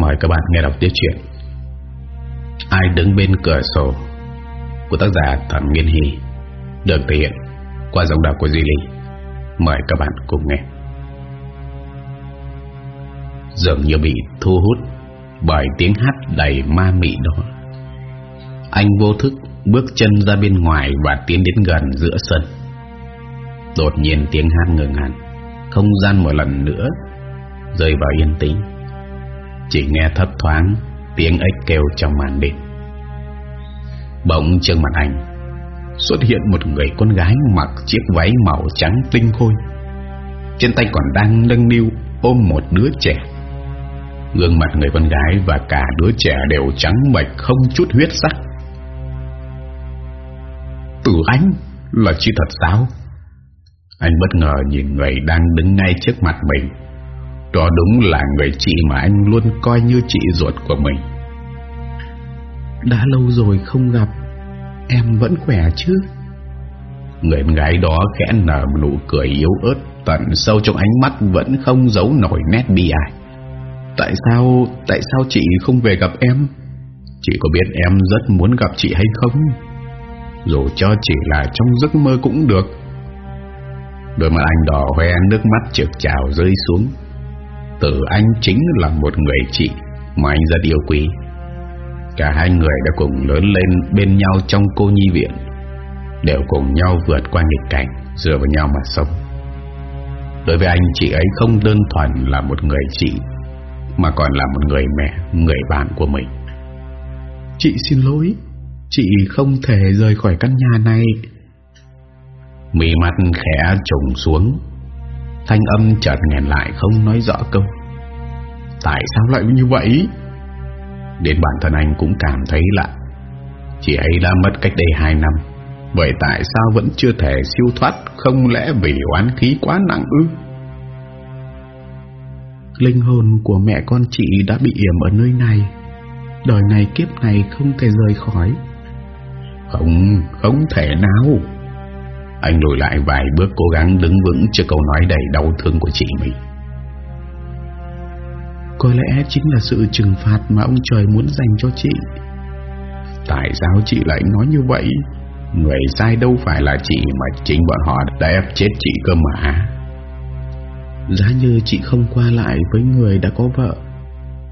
Mời các bạn nghe đọc tiếp chuyện. Ai đứng bên cửa sổ Của tác giả Thẩm Nghiên Hy Được thể hiện qua giọng đọc của Duy Ly Mời các bạn cùng nghe. Dường như bị thu hút Bởi tiếng hát đầy ma mị đó. Anh vô thức bước chân ra bên ngoài Và tiến đến gần giữa sân. Đột nhiên tiếng hát ngừng hẳn, Không gian một lần nữa Rơi vào yên tĩnh. Chỉ nghe thấp thoáng Tiếng ếch kêu trong màn đêm. Bỗng trước mặt anh Xuất hiện một người con gái Mặc chiếc váy màu trắng tinh khôi. Trên tay còn đang nâng niu Ôm một đứa trẻ. Gương mặt người con gái Và cả đứa trẻ đều trắng bệch Không chút huyết sắc. Tử anh Là chi thật sao? Anh bất ngờ nhìn người đang đứng ngay trước mặt mình. Đó đúng là người chị mà anh luôn coi như chị ruột của mình. Đã lâu rồi không gặp Em vẫn khỏe chứ? Người em gái đó khẽ nở nụ cười yếu ớt Tận sâu trong ánh mắt vẫn không giấu nổi nét bi ai. Tại sao Tại sao chị không về gặp em? Chị có biết em rất muốn gặp chị hay không? Dù cho chỉ là trong giấc mơ cũng được. Đôi mắt anh đỏ hoe nước mắt trực trào rơi xuống Từ anh chính là một người chị Mà anh rất yêu quý. Cả hai người đã cùng lớn lên bên nhau trong cô nhi viện Đều cùng nhau vượt qua nghịch cảnh Dựa vào nhau mà sống. Đối với anh chị ấy không đơn thuần là một người chị Mà còn là một người mẹ Người bạn của mình. Chị xin lỗi Chị không thể rời khỏi căn nhà này. Mì mắt khẽ trùng xuống Thanh âm chợt nghẹn lại không nói rõ câu. Tại sao lại như vậy? Đến bản thân anh cũng cảm thấy lạ. Chị ấy đã mất cách đây 2 năm. Vậy tại sao vẫn chưa thể siêu thoát Không lẽ vì oán khí quá nặng ư? Linh hồn của mẹ con chị đã bị yểm ở nơi này. Đời này kiếp này không thể rời khỏi. Không, không thể nào. Anh lùi lại vài bước cố gắng đứng vững trước câu nói đầy đau thương của chị mình. Có lẽ chính là sự trừng phạt mà ông trời muốn dành cho chị. Tại sao chị lại nói như vậy? Người sai đâu phải là chị Mà chính bọn họ đã ép chết chị cơ mà. Giá như chị không qua lại với người đã có vợ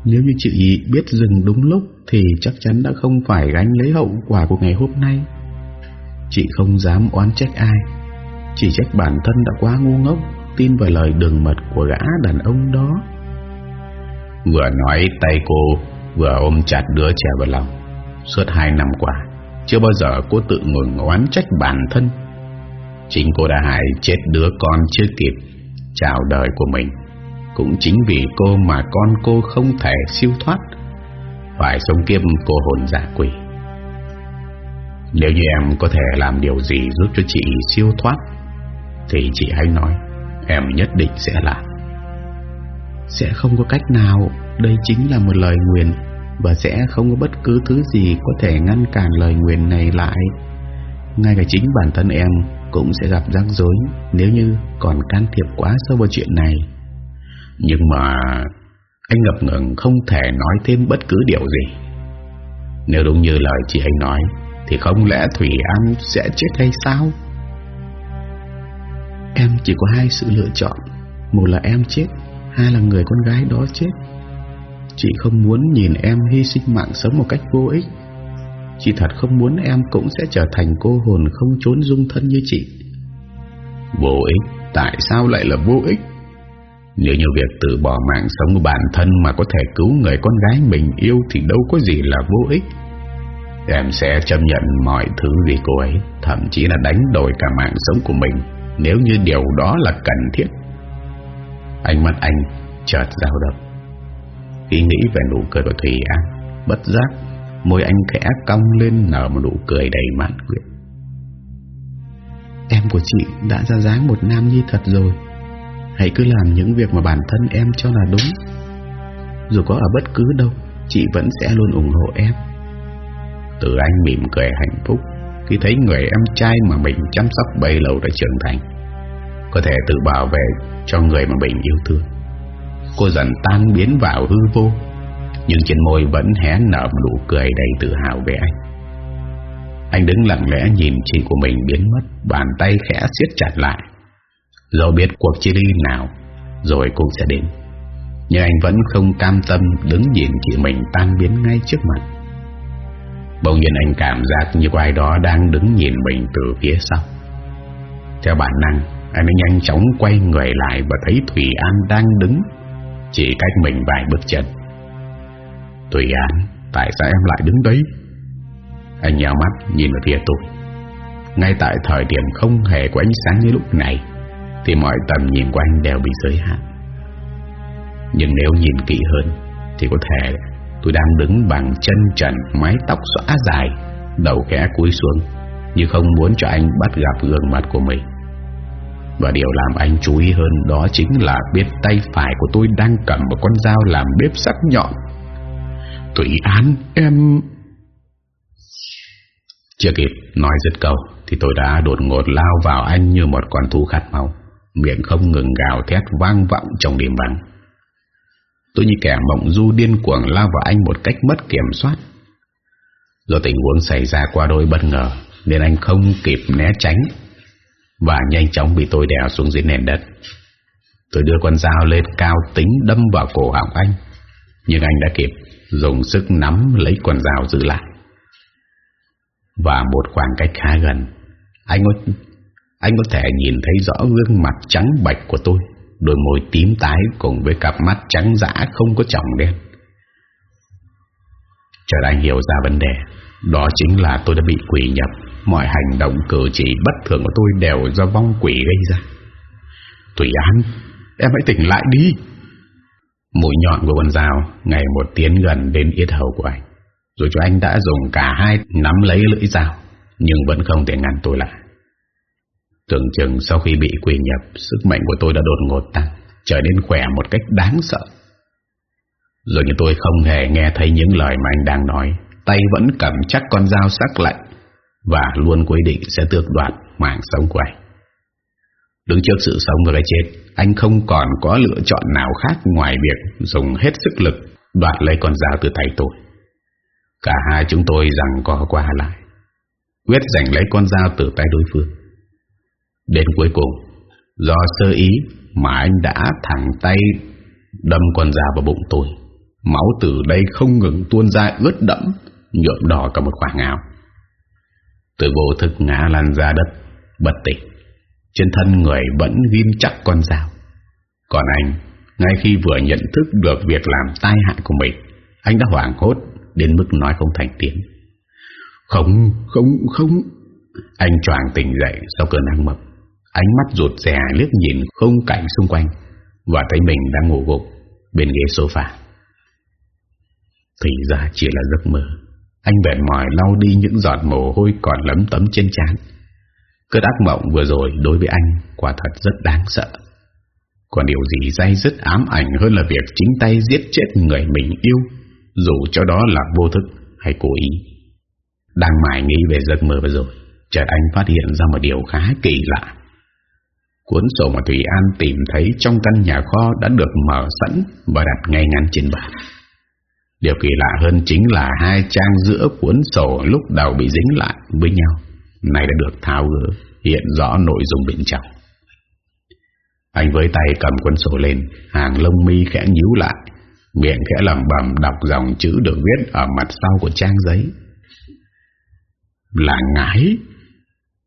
Nếu như chị biết dừng đúng lúc Thì chắc chắn đã không phải gánh lấy hậu quả của ngày hôm nay Chị không dám oán trách ai. Chỉ trách bản thân đã quá ngu ngốc, Tin vào lời đường mật của gã đàn ông đó. Vừa nói tay cô, Vừa ôm chặt đứa trẻ vào lòng. Suốt hai năm qua, Chưa bao giờ cô tự ngừng oán trách bản thân. Chính cô đã hại chết đứa con chưa kịp, Chào đời của mình. Cũng chính vì cô mà con cô không thể siêu thoát. Phải sống kiếp cô hồn giả quỷ. Nếu như em có thể làm điều gì giúp cho chị siêu thoát, Thì chị hãy nói, Em nhất định sẽ làm. Sẽ không có cách nào, Đây chính là một lời nguyện Và sẽ không có bất cứ thứ gì Có thể ngăn cản lời nguyện này lại. Ngay cả chính bản thân em Cũng sẽ gặp rắc rối Nếu như còn can thiệp quá sâu vào chuyện này. Nhưng mà Anh ngập ngừng không thể nói thêm bất cứ điều gì. Nếu đúng như lời chị anh nói thì không lẽ Thủy An sẽ chết hay sao Em chỉ có hai sự lựa chọn Một là em chết, Hai là người con gái đó chết Chị không muốn nhìn em hy sinh mạng sống một cách vô ích Chị thật không muốn em cũng sẽ trở thành cô hồn không trốn dung thân như chị Vô ích? Tại sao lại là vô ích? Nếu như việc tự bỏ mạng sống của bản thân mà có thể cứu người con gái mình yêu thì đâu có gì là vô ích. Em sẽ chấp nhận mọi thứ vì cô ấy, thậm chí là đánh đổi cả mạng sống của mình nếu như điều đó là cần thiết. Ánh mắt anh chợt dao động. Khi nghĩ về nụ cười của Thùy An Bất giác Môi anh khẽ cong lên nở một nụ cười đầy mãn nguyện. Em của chị đã ra dáng một nam nhi thật rồi. Hãy cứ làm những việc mà bản thân em cho là đúng. Dù có ở bất cứ đâu Chị vẫn sẽ luôn ủng hộ em. Từ anh mỉm cười hạnh phúc. Khi thấy người em trai mà mình chăm sóc bấy lâu đã trưởng thành, Có thể tự bảo vệ cho người mà mình yêu thương. Cô dần tan biến vào hư vô, Nhưng trên môi vẫn hé nở nụ cười đầy tự hào về anh. Anh đứng lặng lẽ nhìn chị của mình biến mất, Bàn tay khẽ siết chặt lại. Dẫu biết cuộc chia ly nào, Rồi cũng sẽ đến. Nhưng anh vẫn không cam tâm Đứng nhìn chị mình tan biến ngay trước mặt. Bỗng nhiên anh cảm giác như có ai đó Đang đứng nhìn mình từ phía sau. Theo bản năng, Anh nhanh chóng quay người lại Và thấy Thủy An đang đứng Chỉ cách mình vài bước chân. Thủy An, Tại sao em lại đứng đấy? Anh nhào mắt nhìn về phía tôi. Ngay tại thời điểm không hề có ánh sáng như lúc này, Thì mọi tầm nhìn của anh đều bị giới hạn. Nhưng nếu nhìn kỹ hơn, Thì có thể tôi đang đứng bằng chân trần, Mái tóc xõa dài, Đầu khẽ cúi xuống, Như không muốn cho anh bắt gặp gương mặt của mình. Và điều làm anh chú ý hơn Đó chính là biết tay phải của tôi đang cầm một con dao làm bếp sắc nhọn. Thủy An em Chưa kịp nói dứt câu, Thì tôi đã đột ngột lao vào anh Như một con thú khát máu, Miệng không ngừng gào thét vang vọng trong đêm vắng. Tôi như kẻ mộng du điên cuồng lao vào anh một cách mất kiểm soát. Do tình huống xảy ra qua đôi bất ngờ Nên anh không kịp né tránh Và nhanh chóng bị tôi đèo xuống dưới nền đất. Tôi đưa con dao lên cao tính đâm vào cổ họng anh Nhưng anh đã kịp dùng sức nắm lấy con dao giữ lại. Và một khoảng cách khá gần, anh có, anh có thể nhìn thấy rõ gương mặt trắng bạch của tôi, đôi môi tím tái cùng với cặp mắt trắng dã không có trọng đen. Chợt anh hiểu ra vấn đề, đó chính là tôi đã bị quỷ nhập, mọi hành động cử chỉ bất thường của tôi đều do vong quỷ gây ra. Thủy An, em hãy tỉnh lại đi. Mũi nhọn của con dao ngày một tiến gần đến yết hầu của anh. Rồi cho anh đã dùng cả hai nắm lấy lưỡi dao, nhưng vẫn không thể ngăn tôi lại. Tưởng chừng sau khi bị quỷ nhập, sức mạnh của tôi đã đột ngột tăng, trở nên khỏe một cách đáng sợ. Rồi như tôi không hề nghe thấy những lời mà anh đang nói, tay vẫn cầm chắc con dao sắc lạnh và luôn quyết định sẽ tước đoạt mạng sống của anh. Đứng trước sự sống và cái chết, anh không còn có lựa chọn nào khác ngoài việc dùng hết sức lực đoạt lấy con dao từ tay tôi. Cả hai chúng tôi rằng co qua lại, quyết giành lấy con dao từ tay đối phương. Đến cuối cùng, do sơ ý mà anh đã thẳng tay đâm con dao vào bụng tôi. Máu từ đây không ngừng tuôn ra ướt đẫm, nhuộm đỏ cả một khoảng áo. Tôi vô thức ngã lăn ra đất, bất tỉnh. Trên thân người vẫn ghim chắc con dao Còn anh Ngay khi vừa nhận thức được việc làm tai hại của mình Anh đã hoảng hốt Đến mức nói không thành tiếng Không, không, không Anh choàng tỉnh dậy sau cơn ăn mập Ánh mắt rụt rè liếc nhìn không cảnh xung quanh Và thấy mình đang ngủ gục Bên ghế sofa Thì ra chỉ là giấc mơ Anh vẹn mỏi lau đi những giọt mồ hôi còn lấm tấm trên trán Cơn ác mộng vừa rồi đối với anh quả thật rất đáng sợ. Còn điều gì dây dứt ám ảnh hơn là việc chính tay giết chết người mình yêu, dù cho đó là vô thức hay cố ý. Đang mải nghĩ về giấc mơ vừa rồi, chợt anh phát hiện ra một điều khá kỳ lạ. Cuốn sổ mà Thủy An tìm thấy trong căn nhà kho đã được mở sẵn và đặt ngay ngắn trên bàn. Điều kỳ lạ hơn chính là hai trang giữa cuốn sổ lúc đầu bị dính lại với nhau, Nay đã được tháo gỡ, Hiện rõ nội dung bên trong. Anh với tay cầm cuốn sổ lên, Hàng lông mi khẽ nhíu lại, Miệng khẽ lầm bầm đọc dòng chữ được viết Ở mặt sau của trang giấy. Là ngái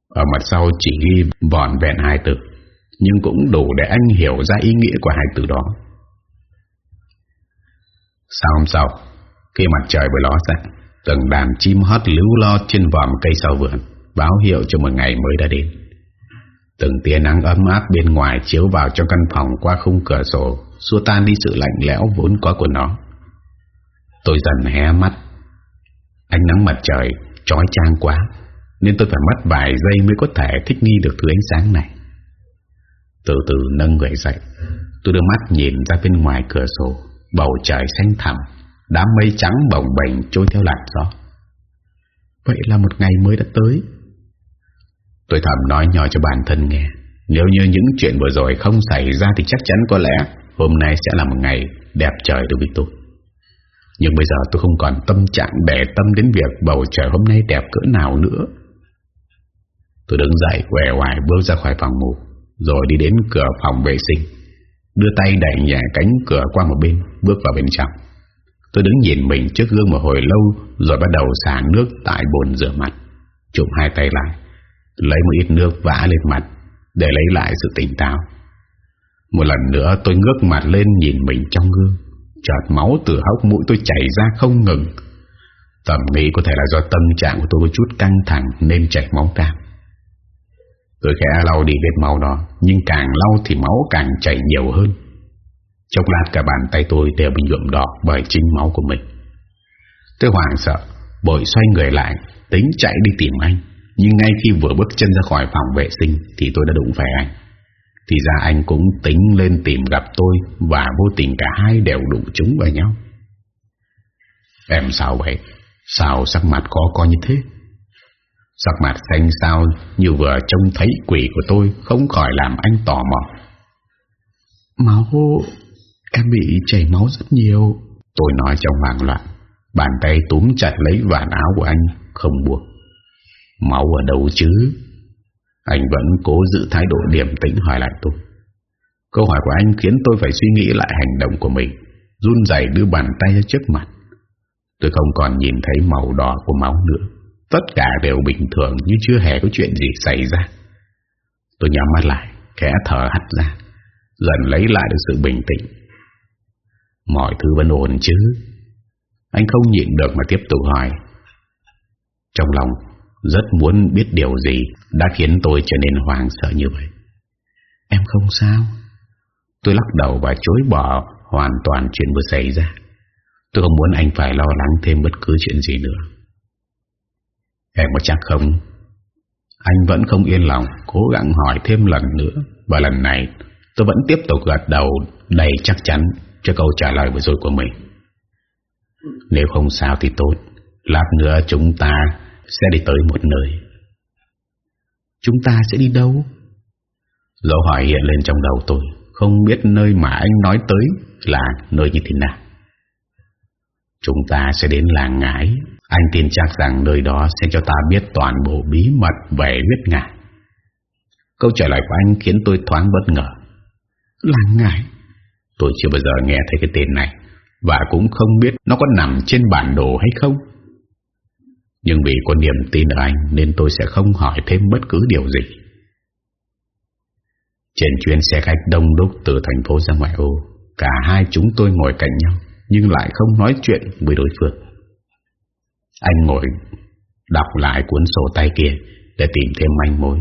Ở mặt sau chỉ ghi vòn vẹn hai từ. Nhưng cũng đủ để anh hiểu ra ý nghĩa của hai từ đó Sau hôm sau Khi mặt trời vừa ló dạng Từng đàn chim hót lưu lo trên vòm cây sau vườn báo hiệu cho một ngày mới đã đến. Từng tia nắng ấm áp bên ngoài chiếu vào trong căn phòng qua khung cửa sổ, xua tan đi sự lạnh lẽo vốn có của nó. Tôi dần hé mắt. Ánh nắng mặt trời trói trang quá, nên tôi phải mất vài giây mới có thể thích nghi được thứ ánh sáng này. Từ từ nâng người dậy, tôi đưa mắt nhìn ra bên ngoài cửa sổ, bầu trời xanh thẳm, đám mây trắng bồng bềnh trôi theo làn gió. Vậy là một ngày mới đã tới. Tôi thầm nói nhỏ cho bản thân nghe Nếu như những chuyện vừa rồi không xảy ra Thì chắc chắn có lẽ hôm nay sẽ là một ngày đẹp trời đối với tôi Nhưng bây giờ tôi không còn tâm trạng để tâm đến việc bầu trời hôm nay đẹp cỡ nào nữa. Tôi đứng dậy quẻ hoài bước ra khỏi phòng ngủ, rồi đi đến cửa phòng vệ sinh, đưa tay đẩy nhẹ cánh cửa qua một bên, bước vào bên trong. Tôi đứng nhìn mình trước gương một hồi lâu, rồi bắt đầu xả nước tại bồn rửa mặt, chụm hai tay lại, lấy một ít nước vã lên mặt để lấy lại sự tỉnh táo. Một lần nữa tôi ngước mặt lên nhìn mình trong gương. Chợt máu từ hốc mũi tôi chảy ra không ngừng. Tầm nghĩ có thể là do tâm trạng của tôi có chút căng thẳng Nên chảy máu cam Tôi khẽ lau đi vết máu đó, Nhưng càng lau thì máu càng chảy nhiều hơn. Chốc lát cả bàn tay tôi đều bị nhuộm đỏ Bởi chính máu của mình. Tôi hoảng sợ, Bội xoay người lại, Tính chạy đi tìm anh. Nhưng ngay khi vừa bước chân ra khỏi phòng vệ sinh Thì tôi đã đụng phải anh. Thì ra anh cũng tính lên tìm gặp tôi Và vô tình cả hai đều đụng chúng vào nhau. Em sao vậy? Sao sắc mặt khó coi như thế? Sắc mặt xanh sao Như vừa trông thấy quỷ của tôi Không khỏi làm anh tò mò. Máu Em bị chảy máu rất nhiều. Tôi nói trong hoảng loạn Bàn tay túm chặt lấy vạt áo của anh Không buộc. Máu ở đâu chứ? Anh vẫn cố giữ thái độ điềm tĩnh hỏi lại tôi. Câu hỏi của anh khiến tôi phải suy nghĩ lại hành động của mình Run rẩy đưa bàn tay ra trước mặt. Tôi không còn nhìn thấy màu đỏ của máu nữa Tất cả đều bình thường như chưa hề có chuyện gì xảy ra Tôi nhắm mắt lại, Khẽ thở hắt ra, Dần lấy lại được sự bình tĩnh Mọi thứ vẫn ổn chứ Anh không nhịn được mà tiếp tục hỏi Trong lòng, rất muốn biết điều gì đã khiến tôi trở nên hoang sợ như vậy. Em không sao. Tôi lắc đầu và chối bỏ hoàn toàn chuyện vừa xảy ra. Tôi không muốn anh phải lo lắng thêm bất cứ chuyện gì nữa. Em có chắc không? Anh vẫn không yên lòng, cố gắng hỏi thêm lần nữa. Và lần này tôi vẫn tiếp tục gật đầu đầy chắc chắn cho câu trả lời vừa rồi của mình. Nếu không sao thì tốt. Lát nữa chúng ta sẽ đi tới một nơi. Chúng ta sẽ đi đâu? Dấu hỏi hiện lên trong đầu tôi, không biết nơi mà anh nói tới là nơi như thế nào. Chúng ta sẽ đến làng ngãi anh tin chắc rằng nơi đó sẽ cho ta biết toàn bộ bí mật về huyết ngải. Câu trả lời của anh khiến tôi thoáng bất ngờ. Làng ngải? Tôi chưa bao giờ nghe thấy cái tên này, và cũng không biết nó có nằm trên bản đồ hay không. Nhưng vì có niềm tin ở anh Nên tôi sẽ không hỏi thêm bất cứ điều gì Trên chuyến xe khách đông đúc Từ thành phố ra ngoại ô Cả hai chúng tôi ngồi cạnh nhau Nhưng lại không nói chuyện với đối phương anh ngồi Đọc lại cuốn sổ tay kia Để tìm thêm manh mối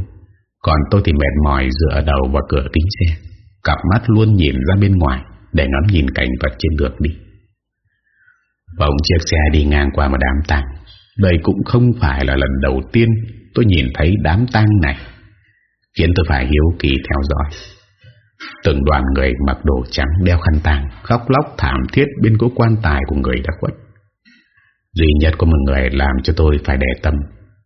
Còn tôi thì mệt mỏi dựa đầu vào cửa kính xe Cặp mắt luôn nhìn ra bên ngoài Để ngắm nhìn cảnh vật trên đường đi Bỗng chiếc xe đi ngang qua một đám tang đây cũng không phải là lần đầu tiên tôi nhìn thấy đám tang này, khiến tôi phải hiếu kỳ theo dõi. Từng đoàn người mặc đồ trắng đeo khăn tang, khóc lóc thảm thiết bên cố quan tài của người đã khuất. Duy nhất có một người làm cho tôi phải để tâm,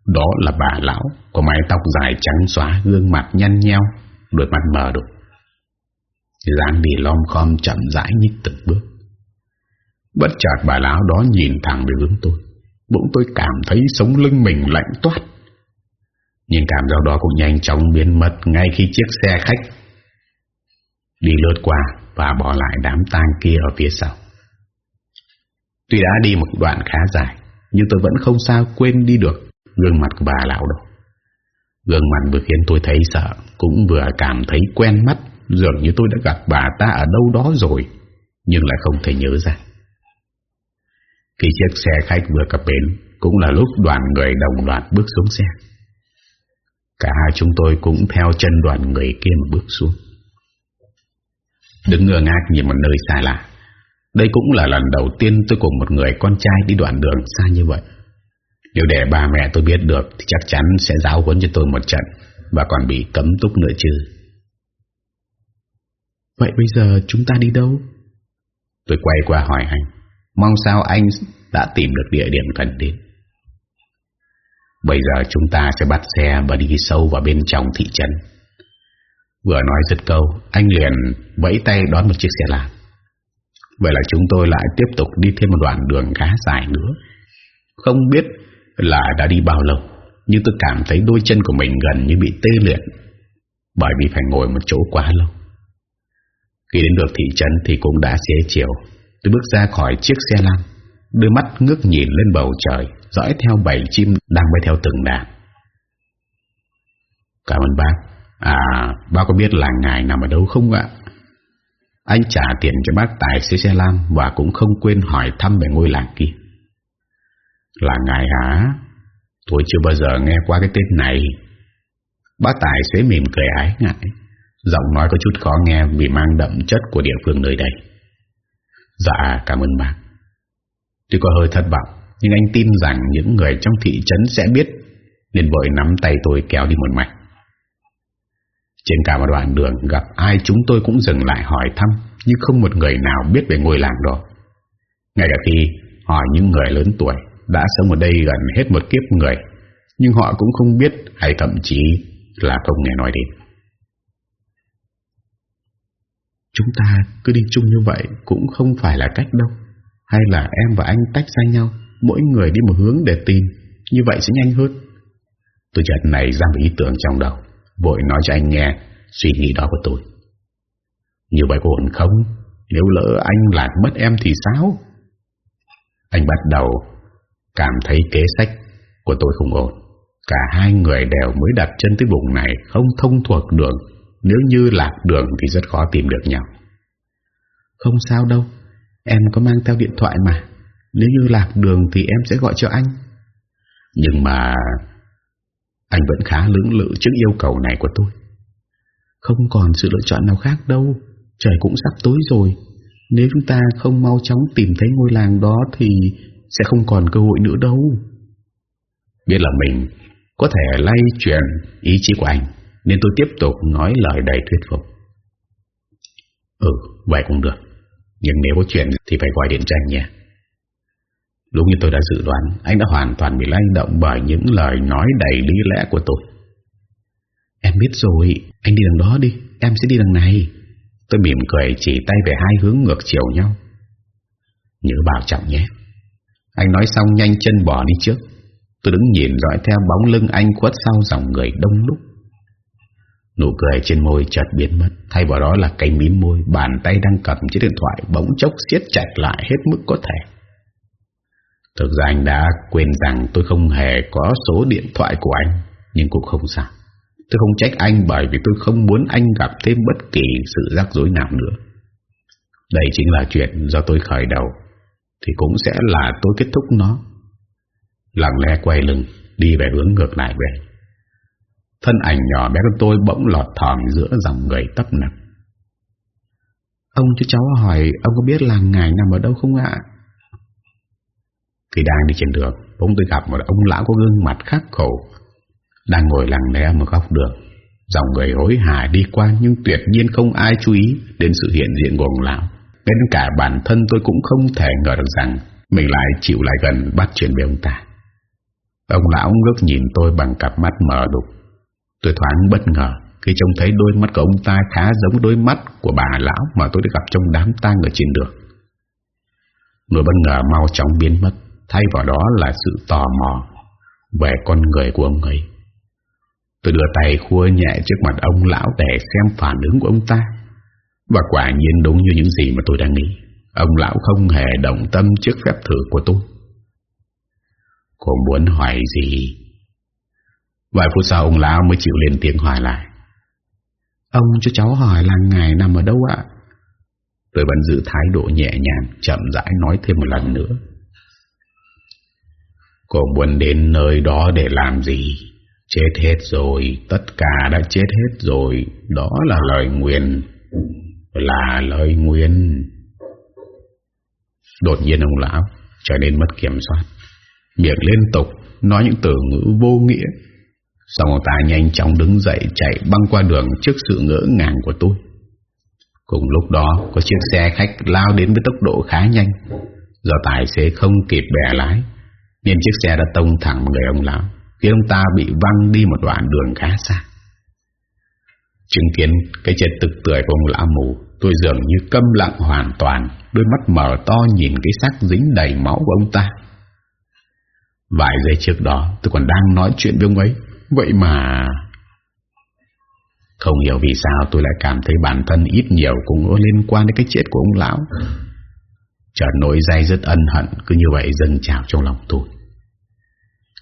đó là bà lão có mái tóc dài trắng xóa, gương mặt nhăn nheo, đôi mắt mờ đục. dáng đi lom khom chậm rãi nhích từng bước. Bất chợt bà lão đó nhìn thẳng về hướng tôi. Bỗng tôi cảm thấy sống lưng mình lạnh toát Nhưng cảm giác đó cũng nhanh chóng biến mất Ngay khi chiếc xe khách Đi lướt qua Và bỏ lại đám tang kia ở phía sau Tuy đã đi một đoạn khá dài, Nhưng tôi vẫn không sao quên đi được Gương mặt của bà lão đâu. Gương mặt vừa khiến tôi thấy sợ, Cũng vừa cảm thấy quen mắt, Dường như tôi đã gặp bà ta ở đâu đó rồi, Nhưng lại không thể nhớ ra. Khi chiếc xe khách vừa cập bến, Cũng là lúc đoàn người đồng loạt bước xuống xe. Cả hai chúng tôi cũng theo chân đoàn người kia mà bước xuống. Đứng ngơ ngác nhìn một nơi xa lạ đây cũng là lần đầu tiên tôi cùng một người con trai đi đoạn đường xa như vậy. Nếu để ba mẹ tôi biết được Thì chắc chắn sẽ giáo huấn cho tôi một trận Và còn bị cấm túc nữa chứ. Vậy bây giờ chúng ta đi đâu? Tôi quay qua hỏi anh Mong sao anh đã tìm được địa điểm cần đến? Bây giờ chúng ta sẽ bắt xe và đi sâu vào bên trong thị trấn. Vừa nói dứt câu Anh liền vẫy tay đón một chiếc xe làm Vậy là chúng tôi lại tiếp tục đi thêm một đoạn đường khá dài nữa. Không biết là đã đi bao lâu, Nhưng tôi cảm thấy đôi chân của mình gần như bị tê liệt Bởi vì phải ngồi một chỗ quá lâu. Khi đến được thị trấn thì cũng đã xế chiều. Tôi bước ra khỏi chiếc xe lăn, Đôi mắt ngước nhìn lên bầu trời, Dõi theo bảy chim đang bay theo từng đàn. Cảm ơn bác. À bác có biết là ngài nằm ở đâu không ạ? Anh trả tiền cho bác tài xế xe lam Và cũng không quên hỏi thăm về ngôi làng kia. Là ngài hả? Tôi chưa bao giờ nghe qua cái tên này. Bác tài xế mỉm cười ái ngại. Giọng nói có chút khó nghe Vì mang đậm chất của địa phương nơi đây. Dạ cảm ơn bác. Tôi có hơi thất vọng, Nhưng anh tin rằng những người trong thị trấn sẽ biết, Nên vội nắm tay tôi kéo đi một mạch. Trên cả một đoạn đường gặp ai chúng tôi cũng dừng lại hỏi thăm, Nhưng không một người nào biết về ngôi làng đó. Ngay cả khi hỏi những người lớn tuổi Đã sống ở đây gần hết một kiếp người, Nhưng họ cũng không biết hay thậm chí là không nghe nói đến. Chúng ta cứ đi chung như vậy cũng không phải là cách đâu. Hay là em và anh tách ra nhau, Mỗi người đi một hướng để tìm, Như vậy sẽ nhanh hơn. Tôi chợt này ra một ý tưởng trong đầu. Vội nói cho anh nghe Suy nghĩ đó của tôi. Như vậy có ổn không Nếu lỡ anh lạc mất em thì sao? Anh bắt đầu Cảm thấy kế sách Của tôi không ổn. Cả hai người đều mới đặt chân tới vùng này Không thông thuộc đường. Nếu như lạc đường thì rất khó tìm được nhau. Không sao đâu, Em có mang theo điện thoại mà. Nếu như lạc đường thì em sẽ gọi cho anh. Nhưng mà anh vẫn khá lưỡng lự trước yêu cầu này của tôi. Không còn sự lựa chọn nào khác đâu, Trời cũng sắp tối rồi. Nếu chúng ta không mau chóng tìm thấy ngôi làng đó Thì sẽ không còn cơ hội nữa đâu. Biết là mình có thể lay chuyển ý chí của anh, Nên tôi tiếp tục nói lời đầy thuyết phục. Ừ vậy cũng được. Nhưng nếu có chuyện thì phải gọi điện cho anh nha Đúng như tôi đã dự đoán, Anh đã hoàn toàn bị lay động bởi những lời nói đầy lý lẽ của tôi. Em biết rồi, Anh đi đằng đó đi, Em sẽ đi đằng này. Tôi mỉm cười chỉ tay về hai hướng ngược chiều nhau. Nhớ bảo trọng nhé. Anh nói xong nhanh chân bỏ đi trước. Tôi đứng nhìn dõi theo bóng lưng anh khuất sau dòng người đông đúc. Nụ cười trên môi chợt biến mất, Thay vào đó là cái mím môi, Bàn tay đang cầm chiếc điện thoại Bỗng chốc siết chặt lại hết mức có thể. Thực ra anh đã quên rằng tôi không hề có số điện thoại của anh, Nhưng cũng không sao. Tôi không trách anh bởi vì tôi không muốn anh gặp thêm bất kỳ sự rắc rối nào nữa. Đây chính là chuyện do tôi khởi đầu, Thì cũng sẽ là tôi kết thúc nó. Lặng lẽ quay lưng, Đi về hướng ngược lại về. Thân ảnh nhỏ bé của tôi bỗng lọt thỏm giữa dòng người tấp nập. Ông cho cháu hỏi, Ông có biết làng ngài nằm ở đâu không ạ? Khi đang đi trên đường, Bỗng tôi gặp một ông lão có gương mặt khắc khổ, Đang ngồi lặng lẽ một góc đường. Dòng người hối hả đi qua Nhưng tuyệt nhiên không ai chú ý Đến sự hiện diện của ông lão. Đến cả bản thân tôi cũng không thể ngờ được rằng Mình lại chịu lại gần bắt chuyện với ông ta. Ông lão ngước nhìn tôi bằng cặp mắt mờ đục. Tôi thoáng bất ngờ Khi trông thấy đôi mắt của ông ta khá giống đôi mắt của bà lão Mà tôi đã gặp trong đám tang ở trên đường. Nỗi bất ngờ mau chóng biến mất. Thay vào đó là sự tò mò Về con người của ông ấy. Tôi đưa tay khua nhẹ trước mặt ông lão Để xem phản ứng của ông ta. Và quả nhiên đúng như những gì mà tôi đang nghĩ. Ông lão không hề động tâm trước phép thử của tôi. Cô muốn hỏi gì? Vài phút sau ông lão mới chịu lên tiếng hỏi lại. Ông cho cháu hỏi là ngài nằm ở đâu ạ? Tôi vẫn giữ thái độ nhẹ nhàng Chậm rãi nói thêm một lần nữa Cô muốn đến nơi đó để làm gì? Chết hết rồi, Tất cả đã chết hết rồi. Đó là lời nguyền Là lời nguyền Đột nhiên ông lão Trở nên mất kiểm soát. Miệng liên tục Nói những từ ngữ vô nghĩa. Xong ông ta nhanh chóng đứng dậy Chạy băng qua đường trước sự ngỡ ngàng của tôi. Cùng lúc đó, Có chiếc xe khách lao đến với tốc độ khá nhanh. Do tài xế không kịp bẻ lái nên chiếc xe đã tông thẳng người ông lão, Khiến ông ta bị văng đi một đoạn đường khá xa. Chứng kiến cái chết tực tưởi của ông lão mù, Tôi dường như câm lặng hoàn toàn, Đôi mắt mở to nhìn cái xác dính đầy máu của ông ta. Vài giây trước đó, tôi còn đang nói chuyện với ông ấy. Vậy mà Không hiểu vì sao tôi lại cảm thấy bản thân ít nhiều cũng có liên quan đến cái chết của ông lão. Chợt nỗi dây rất ân hận Cứ như vậy dâng trào trong lòng tôi.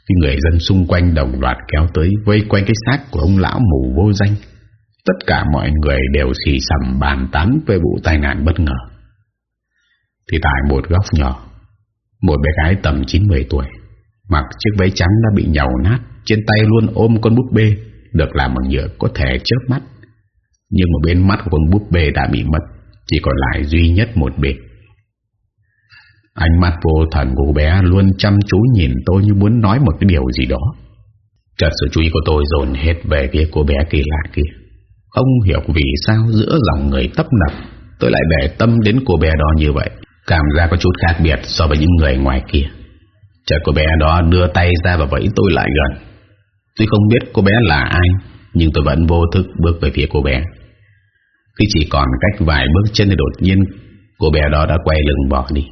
Khi người dân xung quanh đồng loạt kéo tới, Vây quanh cái xác của ông lão mù vô danh. Tất cả mọi người đều xì xầm bàn tán Về vụ tai nạn bất ngờ. Thì tại một góc nhỏ, Một bé gái tầm 9-10 tuổi, Mặc chiếc váy trắng đã bị nhầu nát, Trên tay luôn ôm con búp bê, Được làm bằng nhựa có thể chớp mắt. Nhưng một bên mắt của con búp bê đã bị mất, Chỉ còn lại duy nhất một bên Ánh mắt vô thần của bé Luôn chăm chú nhìn tôi như muốn nói một cái điều gì đó. Chợt sự chú ý của tôi dồn hết về phía cô bé kỳ lạ kia. Không hiểu vì sao giữa dòng người tấp nập, Tôi lại để tâm đến cô bé đó như vậy. Cảm giác có chút khác biệt so với những người ngoài kia. Chợt cô bé đó đưa tay ra và vẫy tôi lại gần. Tôi không biết cô bé là ai, Nhưng tôi vẫn vô thức bước về phía cô bé. Khi chỉ còn cách vài bước chân thì đột nhiên, Cô bé đó đã quay lưng bỏ đi.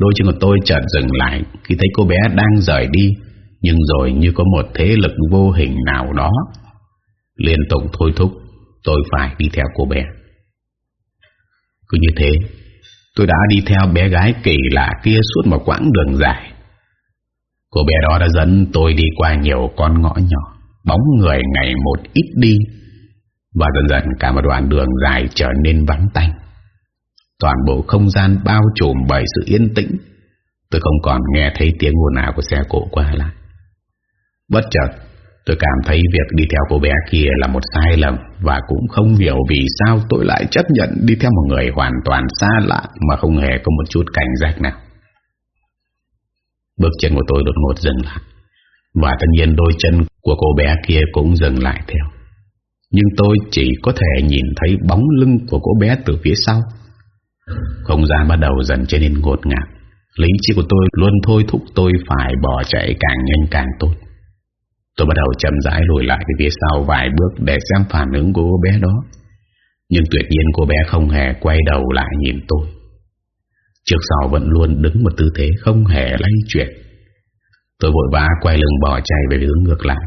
Đôi chân của tôi chợt dừng lại Khi thấy cô bé đang rời đi, Nhưng rồi như có một thế lực vô hình nào đó, Liên tục thôi thúc Tôi phải đi theo cô bé. Cứ như thế, Tôi đã đi theo bé gái kỳ lạ kia suốt một quãng đường dài. Cô bé đó đã dẫn tôi đi qua nhiều con ngõ nhỏ, Bóng người ngày một ít đi, Và dần dần cả một đoạn đường dài trở nên vắng tanh. Toàn bộ không gian bao trùm bởi sự yên tĩnh. Tôi không còn nghe thấy tiếng ồn nào của xe cộ qua lại. Bất chợt, Tôi cảm thấy việc đi theo cô bé kia là một sai lầm Và cũng không hiểu vì sao tôi lại chấp nhận đi theo một người hoàn toàn xa lạ Mà không hề có một chút cảnh giác nào. Bước chân của tôi đột ngột dừng lại Và tất nhiên đôi chân của cô bé kia cũng dừng lại theo. Nhưng tôi chỉ có thể nhìn thấy bóng lưng của cô bé từ phía sau. Không gian bắt đầu dần trở nên ngột ngạt. Lý trí của tôi luôn thôi thúc tôi phải bỏ chạy càng nhanh càng tốt. Tôi bắt đầu chậm rãi lùi lại về phía sau vài bước để xem phản ứng của cô bé đó. Nhưng tuyệt nhiên cô bé không hề quay đầu lại nhìn tôi. Trước sau vẫn luôn đứng một tư thế không hề lay chuyển. Tôi vội vã quay lưng bỏ chạy về hướng ngược lại.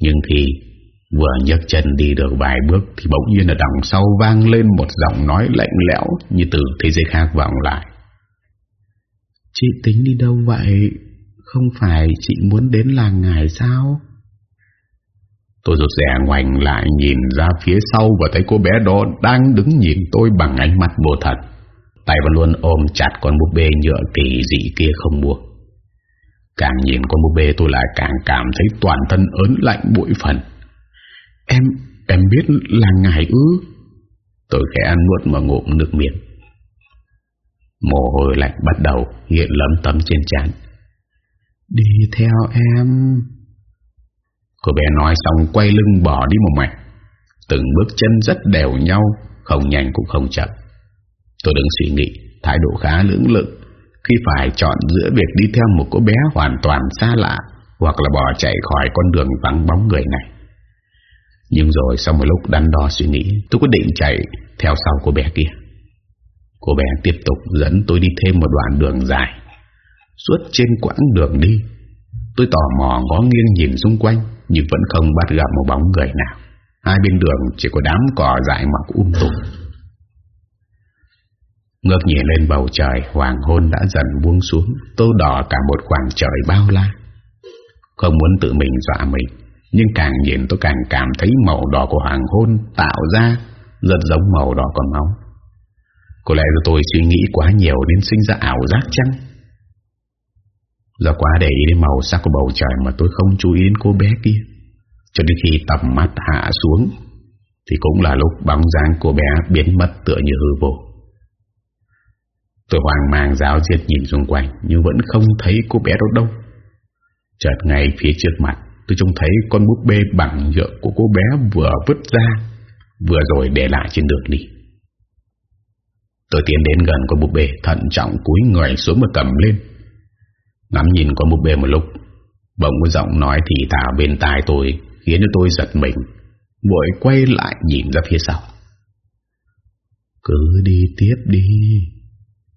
Nhưng thì vừa nhấc chân đi được vài bước Thì bỗng nhiên ở đằng sau vang lên một giọng nói lạnh lẽo Như từ thế giới khác vọng lại Chị tính đi đâu vậy? Không phải chị muốn đến làng ngài sao? Tôi rụt rè ngoảnh lại nhìn ra phía sau Và thấy cô bé đó đang đứng nhìn tôi bằng ánh mắt vô thật Tay vẫn luôn ôm chặt con búp bê nhựa kỳ dị kia không buộc Càng nhìn con búp bê tôi lại càng cảm thấy toàn thân ớn lạnh bụi phần Em, em biết là ngài ư? Tôi khẽ nuốt mà ngụm nước miệng. Mồ hôi lạnh bắt đầu hiện lấm tấm trên trán. Đi theo em. Cô bé nói xong quay lưng bỏ đi một mạch. Từng bước chân rất đều nhau Không nhanh cũng không chậm. Tôi đứng suy nghĩ Thái độ khá lưỡng lự. Khi phải chọn giữa việc đi theo một cô bé hoàn toàn xa lạ Hoặc là bỏ chạy khỏi con đường vắng bóng người này. Nhưng rồi sau một lúc đắn đo suy nghĩ, Tôi quyết định chạy theo sau cô bé kia. Cô bé tiếp tục dẫn tôi đi thêm một đoạn đường dài. Suốt trên quãng đường đi, Tôi tò mò ngó nghiêng nhìn xung quanh, Nhưng vẫn không bắt gặp một bóng người nào. Hai bên đường chỉ có đám cỏ dại mọc um tùm. Ngước nhìn lên bầu trời, Hoàng hôn đã dần buông xuống, Tô đỏ cả một khoảng trời bao la. Không muốn tự mình dọa mình nhưng càng nhìn tôi càng cảm thấy Màu đỏ của hoàng hôn tạo ra Rất giống màu đỏ của máu. Có lẽ do tôi suy nghĩ quá nhiều Nên sinh ra ảo giác chăng? Do quá để ý đến màu sắc của bầu trời Mà tôi không chú ý đến cô bé kia. Cho đến khi tầm mắt hạ xuống, Thì cũng là lúc bóng dáng cô bé biến mất tựa như hư vô. Tôi hoang mang giáo diệt nhìn xung quanh, Nhưng vẫn không thấy cô bé đâu đâu. Chợt ngay phía trước mặt Tôi trông thấy con búp bê bằng nhựa của cô bé vừa vứt ra Vừa rồi để lại trên đường đi Tôi tiến đến gần con búp bê Thận trọng cúi người xuống một tầm lên Ngắm nhìn con búp bê một lúc Bỗng có giọng nói thì thả bên tai tôi Khiến cho tôi giật mình Vội quay lại nhìn ra phía sau Cứ đi tiếp đi.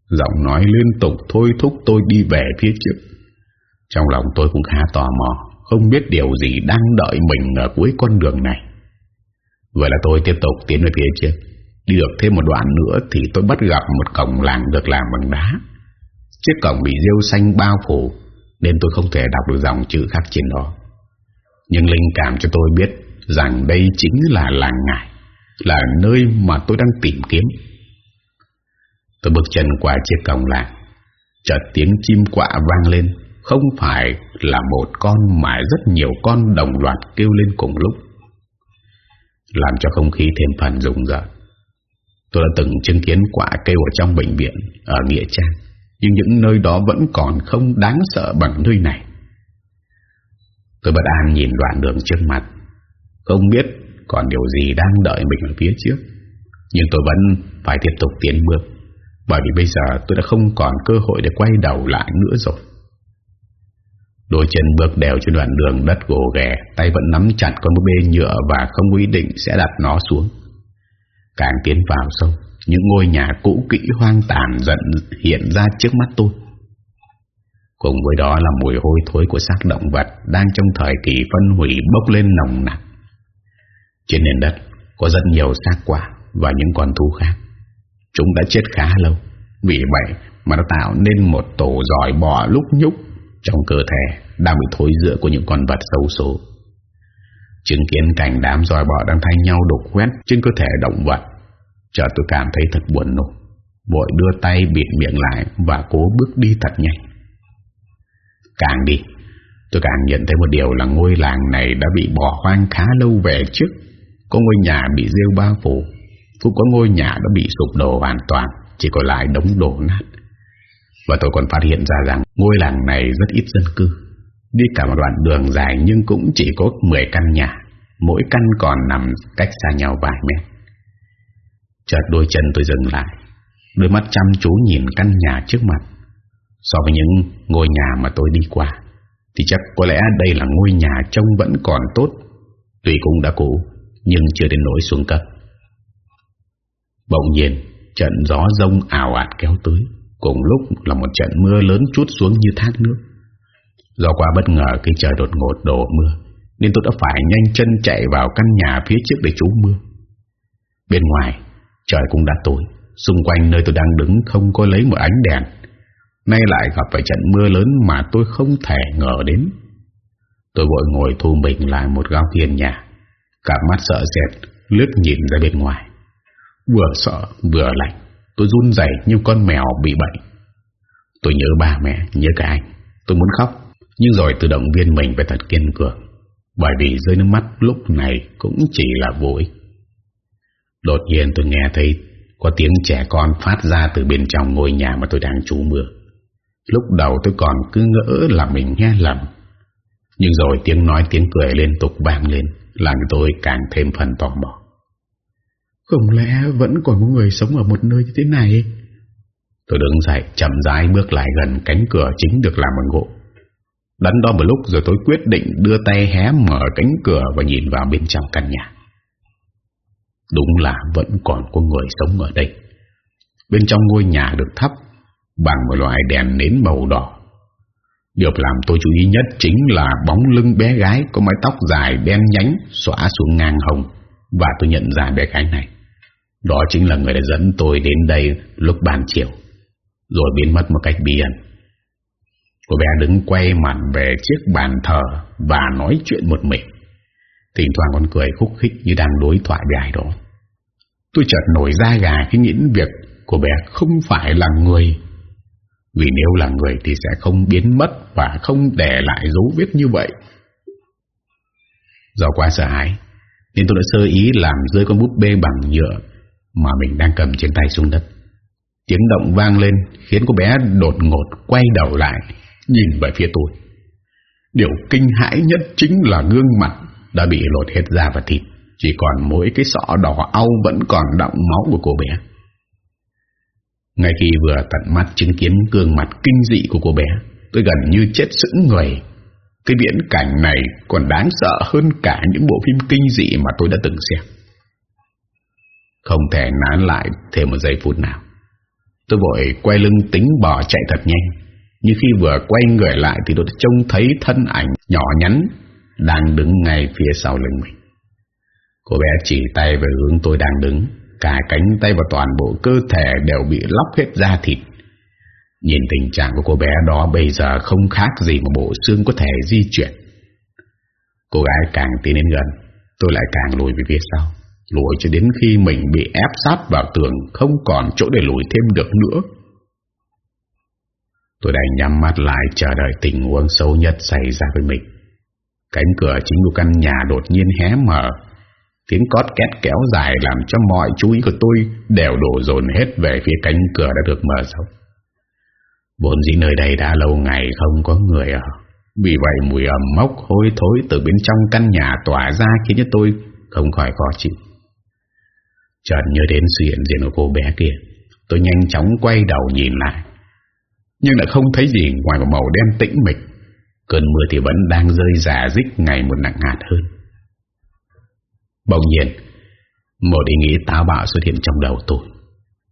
Giọng nói liên tục thôi thúc tôi đi về phía trước. Trong lòng tôi cũng khá tò mò, không biết điều gì đang đợi mình ở cuối con đường này. Vậy là tôi tiếp tục tiến về phía trước. Đi được thêm một đoạn nữa thì tôi bắt gặp một cổng làng được làm bằng đá. Chiếc cổng bị rêu xanh bao phủ nên tôi không thể đọc được dòng chữ khắc trên đó. Nhưng linh cảm cho tôi biết rằng đây chính là làng ngải, là nơi mà tôi đang tìm kiếm. Tôi bước chân qua chiếc cổng làng, chợt tiếng chim quạ vang lên, không phải là một con mà rất nhiều con đồng loạt kêu lên cùng lúc, làm cho không khí thêm phần rùng rợn. Tôi đã từng chứng kiến quả kêu ở trong bệnh viện ở Nghĩa Trang, nhưng những nơi đó vẫn còn không đáng sợ bằng nơi này. Tôi bất an nhìn đoạn đường trước mặt, không biết còn điều gì đang đợi mình ở phía trước, nhưng tôi vẫn phải tiếp tục tiến bước, bởi vì bây giờ tôi đã không còn cơ hội để quay đầu lại nữa rồi. Đôi chân bước đều trên đoạn đường đất gồ ghề, tay vẫn nắm chặt con búp bê nhựa và không có ý định sẽ đặt nó xuống. Càng tiến vào sâu, những ngôi nhà cũ kỹ hoang tàn dần hiện ra trước mắt tôi. Cùng với đó là mùi hôi thối của xác động vật đang trong thời kỳ phân hủy bốc lên nồng nặc. Trên nền đất có rất nhiều xác quả và những con thú khác. Chúng đã chết khá lâu, vì vậy mà nó tạo nên một tổ giỏi bò lúc nhúc trong cơ thể đang bị thối rữa của những con vật xấu số. Chứng kiến cảnh đám dòi bọ đang thay nhau đục quét trên cơ thể động vật, chợt tôi cảm thấy thật buồn nôn, vội đưa tay bịt miệng lại và cố bước đi thật nhanh. Càng đi, tôi càng nhận thấy một điều là ngôi làng này đã bị bỏ hoang khá lâu về trước. Có ngôi nhà bị rêu bao phủ, cũng có ngôi nhà đã bị sụp đổ hoàn toàn, chỉ còn lại đống đổ nát. Và tôi còn phát hiện ra rằng ngôi làng này rất ít dân cư. Đi cả một đoạn đường dài nhưng cũng chỉ có 10 căn nhà, mỗi căn còn nằm cách xa nhau vài mét. Chợt đôi chân tôi dừng lại, đôi mắt chăm chú nhìn căn nhà trước mặt. So với những ngôi nhà mà tôi đi qua, thì chắc có lẽ đây là ngôi nhà trông vẫn còn tốt, tuy cũng đã cũ, nhưng chưa đến nỗi xuống cấp. Bỗng nhiên, trận gió rông ảo ạt kéo tới. Cùng lúc là một trận mưa lớn chút xuống như thác nước. Do quá bất ngờ khi trời đột ngột đổ mưa, Nên tôi đã phải nhanh chân chạy vào căn nhà phía trước để trú mưa. Bên ngoài, trời cũng đã tối, Xung quanh nơi tôi đang đứng không có lấy một ánh đèn. Nay lại gặp phải trận mưa lớn mà tôi không thể ngờ đến. Tôi vội ngồi thu mình lại một góc hiền nhà Cả mắt sợ sệt, lướt nhìn ra bên ngoài. Vừa sợ, vừa lạnh. Tôi run rẩy như con mèo bị bệnh. Tôi nhớ ba mẹ, Nhớ cả anh. Tôi muốn khóc. Nhưng rồi tự động viên mình phải thật kiên cường. Bởi vì rơi nước mắt lúc này Cũng chỉ là vô ích Đột nhiên tôi nghe thấy Có tiếng trẻ con phát ra từ bên trong ngôi nhà mà tôi đang trú mưa. Lúc đầu tôi còn cứ ngỡ là mình nghe lầm. Nhưng rồi tiếng nói, tiếng cười liên tục vang lên, Làm tôi càng thêm phần tò mò không lẽ vẫn còn có người sống ở một nơi như thế này? Tôi đứng dậy, chậm rãi bước lại gần cánh cửa chính được làm bằng gỗ. Đắn đo một lúc rồi tôi quyết định đưa tay hé mở cánh cửa và nhìn vào bên trong căn nhà. Đúng là vẫn còn có người sống ở đây. Bên trong ngôi nhà được thắp bằng một loại đèn nến màu đỏ. Điều làm tôi chú ý nhất chính là bóng lưng bé gái có mái tóc dài đen nhánh xõa xuống ngang hồng và tôi nhận ra bé gái này. Đó chính là người đã dẫn tôi đến đây lúc ban chiều, Rồi biến mất một cách bí ẩn. Cô bé đứng quay mặt về chiếc bàn thờ Và nói chuyện một mình. Thỉnh thoảng con cười khúc khích như đang đối thoại với ai đó. Tôi chợt nổi da gà khi nghĩ việc cô bé không phải là người. Vì nếu là người thì sẽ không biến mất Và không để lại dấu vết như vậy. Do quá sợ hãi, Nên tôi đã sơ ý làm rơi con búp bê bằng nhựa mà mình đang cầm trên tay xuống đất. Tiếng động vang lên khiến cô bé đột ngột quay đầu lại, nhìn về phía tôi. Điều kinh hãi nhất chính là gương mặt đã bị lột hết da và thịt, chỉ còn mỗi cái sọ đỏ au vẫn còn đọng máu của cô bé. Ngay khi vừa tận mắt chứng kiến gương mặt kinh dị của cô bé, tôi gần như chết sững người. Cái viễn cảnh này còn đáng sợ hơn cả những bộ phim kinh dị mà tôi đã từng xem. Không thể nán lại thêm một giây phút nào. Tôi vội quay lưng tính bỏ chạy thật nhanh. Nhưng khi vừa quay người lại Thì tôi trông thấy thân ảnh nhỏ nhắn Đang đứng ngay phía sau lưng mình. Cô bé chỉ tay về hướng tôi đang đứng, Cả cánh tay và toàn bộ cơ thể đều bị lóc hết da thịt. Nhìn tình trạng của cô bé đó bây giờ không khác gì một bộ xương có thể di chuyển. Cô gái càng tiến đến gần, Tôi lại càng lùi về phía sau. Lùi cho đến khi mình bị ép sát vào tường Không còn chỗ để lùi thêm được nữa Tôi đành nhắm mắt lại chờ đợi tình huống xấu nhất xảy ra với mình Cánh cửa chính của căn nhà đột nhiên hé mở Tiếng cót két kéo dài làm cho mọi chú ý của tôi đều đổ dồn hết về phía cánh cửa đã được mở rộng. Bốn dĩ nơi đây đã lâu ngày không có người ở. Vì vậy mùi ẩm mốc hôi thối từ bên trong căn nhà tỏa ra khiến cho tôi không khỏi khó chịu. Chợt nhớ đến sự hiện diện của cô bé kia. Tôi nhanh chóng quay đầu nhìn lại. Nhưng lại không thấy gì ngoài một màu đen tĩnh mịch. Cơn mưa thì vẫn đang rơi giả dích ngày một nặng hạt hơn. Bỗng nhiên, một ý nghĩ táo bạo xuất hiện trong đầu tôi.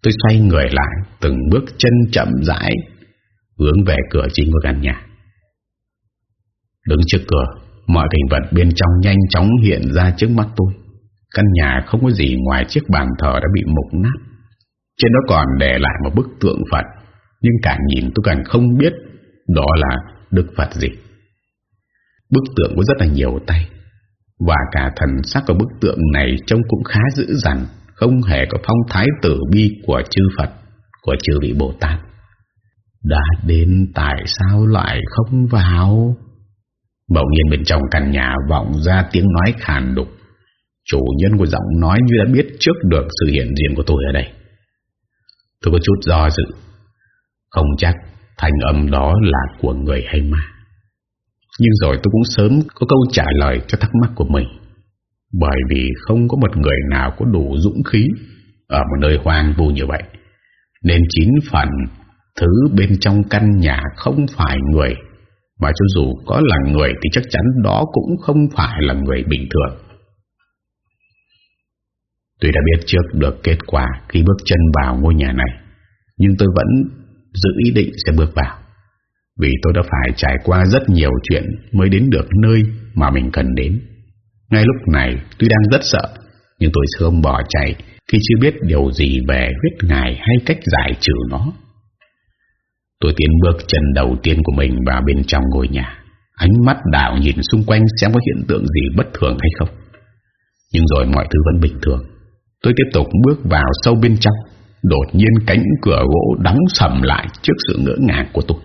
Tôi xoay người lại, từng bước chân chậm rãi, hướng về cửa chính của căn nhà. Đứng trước cửa, mọi cảnh vật bên trong nhanh chóng hiện ra trước mắt tôi. Căn nhà không có gì ngoài chiếc bàn thờ đã bị mục nát. Trên đó còn để lại một bức tượng Phật, nhưng càng nhìn tôi càng không biết đó là Đức Phật gì. Bức tượng có rất là nhiều tay, và cả thần sắc của bức tượng này trông cũng khá dữ dằn, không hề có phong thái tử bi của chư Phật, của chư vị Bồ Tát. Đã đến tại sao lại không vào? Bỗng nhiên bên trong căn nhà vọng ra tiếng nói khàn đục. Chủ nhân của giọng nói như đã biết trước được sự hiện diện của tôi ở đây. Tôi có chút do dự. Không chắc thành âm đó là của người hay ma. Nhưng rồi tôi cũng sớm có câu trả lời cho thắc mắc của mình. Bởi vì không có một người nào có đủ dũng khí ở một nơi hoang vu như vậy. Nên chín phần, thứ bên trong căn nhà không phải người. Và cho dù có là người thì chắc chắn đó cũng không phải là người bình thường tuy đã biết trước được kết quả khi bước chân vào ngôi nhà này. Nhưng tôi vẫn giữ ý định sẽ bước vào. Vì tôi đã phải trải qua rất nhiều chuyện mới đến được nơi mà mình cần đến. Ngay lúc này tôi đang rất sợ, nhưng tôi sẽ không bỏ chạy khi chưa biết điều gì về huyết ngài hay cách giải trừ nó. Tôi tiến bước chân đầu tiên của mình vào bên trong ngôi nhà. Ánh mắt đảo nhìn xung quanh xem có hiện tượng gì bất thường hay không. Nhưng rồi mọi thứ vẫn bình thường. Tôi tiếp tục bước vào sâu bên trong. Đột nhiên cánh cửa gỗ đóng sầm lại trước sự ngỡ ngàng của tôi.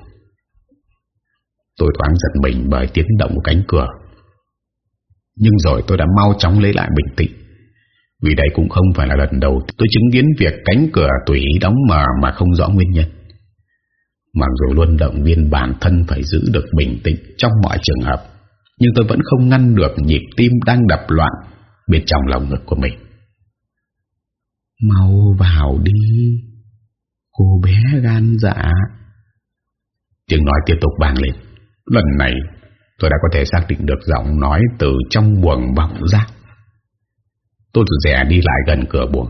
Tôi thoáng giật mình bởi tiếng động của cánh cửa. Nhưng rồi tôi đã mau chóng lấy lại bình tĩnh. Vì đây cũng không phải là lần đầu tôi chứng kiến việc cánh cửa tùy ý đóng mở mà không rõ nguyên nhân. Mặc dù luôn động viên bản thân phải giữ được bình tĩnh trong mọi trường hợp, nhưng tôi vẫn không ngăn được nhịp tim đang đập loạn bên trong lòng ngực của mình. Mau vào đi, cô bé gan dạ. Tiếng nói tiếp tục vang lên. Lần này tôi đã có thể xác định được giọng nói từ trong buồng vọng ra. Tôi rụt rẻ đi lại gần cửa buồng.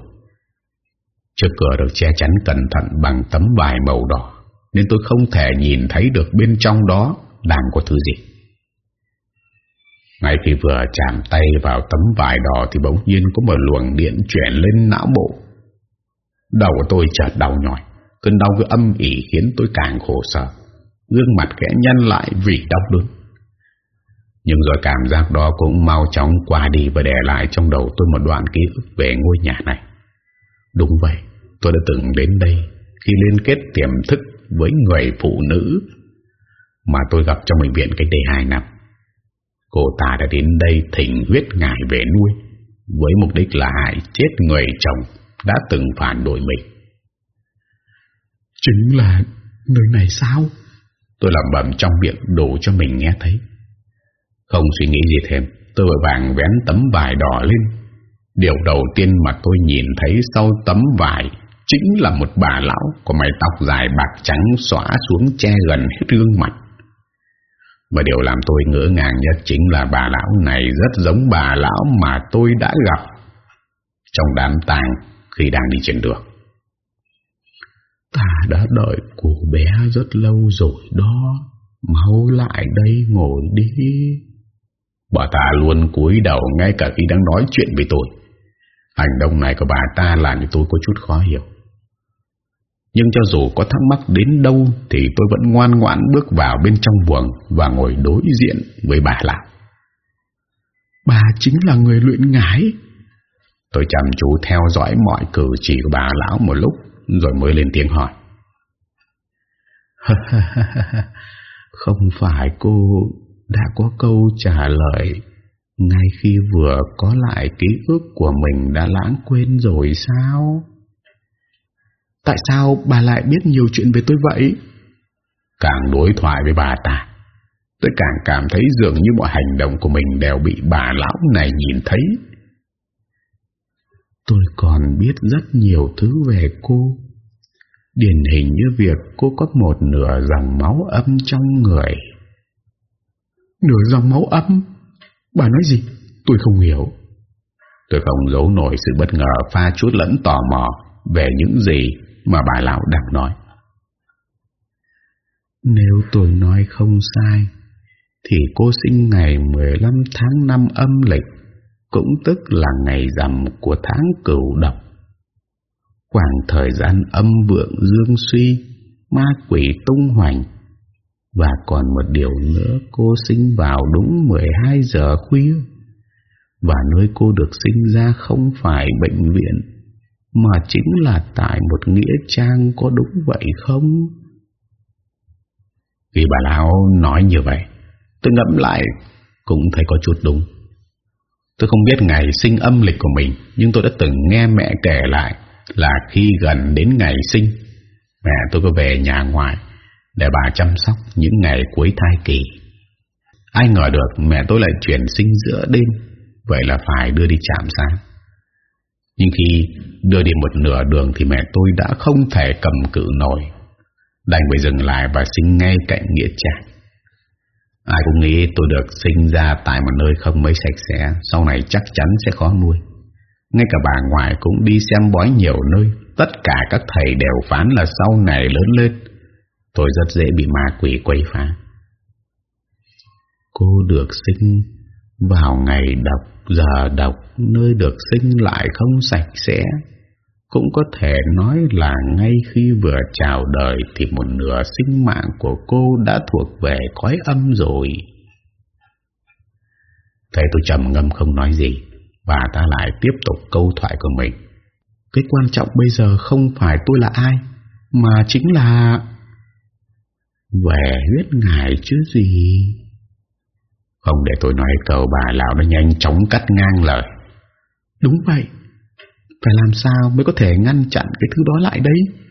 Trước cửa được che chắn cẩn thận bằng tấm vải màu đỏ, nên tôi không thể nhìn thấy được bên trong đó đang có thứ gì. Ngay khi vừa chạm tay vào tấm vải đỏ thì bỗng nhiên có một luồng điện chuyển lên não bộ. Đầu của tôi chợt đau nhói, cơn đau cứ âm ỉ khiến tôi càng khổ sở gương mặt kẽ nhăn lại vì đau đớn. Nhưng rồi cảm giác đó cũng mau chóng qua đi và để lại trong đầu tôi một đoạn ký ức về ngôi nhà này. Đúng vậy, tôi đã từng đến đây khi liên kết tiềm thức với người phụ nữ mà tôi gặp trong bệnh viện cách đây 2 năm. Cô ta đã đến đây thỉnh huyết ngài về nuôi với mục đích là hại chết người chồng đã từng phản đối mình. Chính là nơi này sao? Tôi làm bẩm trong miệng đủ cho mình nghe thấy Không suy nghĩ gì thêm Tôi vội vàng vén tấm vải đỏ lên Điều đầu tiên mà tôi nhìn thấy sau tấm vải Chính là một bà lão Có mái tóc dài bạc trắng xõa xuống che gần hết gương mặt Và điều làm tôi ngỡ ngàng nhất Chính là bà lão này rất giống bà lão mà tôi đã gặp Trong đám tang khi đang đi trên đường. Ta đã đợi cô bé rất lâu rồi đó, mau lại đây ngồi đi. Bà ta luôn cúi đầu ngay cả khi đang nói chuyện với tôi. Hành động này của bà ta làm cho tôi có chút khó hiểu. Nhưng cho dù có thắc mắc đến đâu thì tôi vẫn ngoan ngoãn bước vào bên trong buồng và ngồi đối diện với bà lão. Bà chính là người luyện ngải. Tôi chăm chú theo dõi mọi cử chỉ của bà lão một lúc rồi mới lên tiếng hỏi. Không phải cô đã có câu trả lời ngay khi vừa có lại ký ức của mình đã lãng quên rồi sao? Tại sao bà lại biết nhiều chuyện về tôi vậy? Càng đối thoại với bà ta, tôi càng cảm thấy dường như mọi hành động của mình đều bị bà lão này nhìn thấy. Tôi còn biết rất nhiều thứ về cô. Điển hình như việc cô có một nửa dòng máu âm trong người. Nửa dòng máu âm? Bà nói gì? Tôi không hiểu. Tôi không giấu nổi sự bất ngờ pha chút lẫn tò mò về những gì mà bà lão đang nói. Nếu tôi nói không sai, thì cô sinh ngày 15 tháng 5 âm lịch, cũng tức là ngày rằm của tháng cửu độc. Khoảng thời gian âm vượng dương suy, ma quỷ tung hoành. Và còn một điều nữa cô sinh vào đúng 12 giờ khuya. Và nơi cô được sinh ra không phải bệnh viện mà chính là tại một nghĩa trang có đúng vậy không? Vì bà lão nói như vậy, tôi ngẫm lại cũng thấy có chút đúng. Tôi không biết ngày sinh âm lịch của mình, nhưng tôi đã từng nghe mẹ kể lại là khi gần đến ngày sinh, mẹ tôi có về nhà ngoài để bà chăm sóc những ngày cuối thai kỳ. Ai ngờ được mẹ tôi lại chuyển sinh giữa đêm, vậy là phải đưa đi chạm sáng. Nhưng khi đưa đi một nửa đường thì mẹ tôi đã không thể cầm cự nổi. Đành phải dừng lại và sinh ngay cạnh nghĩa trang. Ai cũng nghĩ tôi được sinh ra tại một nơi không mấy sạch sẽ, sau này chắc chắn sẽ khó nuôi. Ngay cả bà ngoại cũng đi xem bói nhiều nơi, tất cả các thầy đều phán là sau này lớn lên, tôi rất dễ bị ma quỷ quấy phá. Cô được sinh vào ngày độc, giờ độc, nơi được sinh lại không sạch sẽ. Cũng có thể nói là ngay khi vừa chào đời thì một nửa sinh mạng của cô đã thuộc về khói âm rồi. thầy tôi trầm ngâm không nói gì, và ta lại tiếp tục câu thoại của mình. Cái quan trọng bây giờ không phải tôi là ai, mà chính là... Về huyết ngài chứ gì... Không để tôi nói cầu bà lão nó nhanh chóng cắt ngang lời. Đúng vậy. Phải làm sao mới có thể ngăn chặn cái thứ đó lại đấy?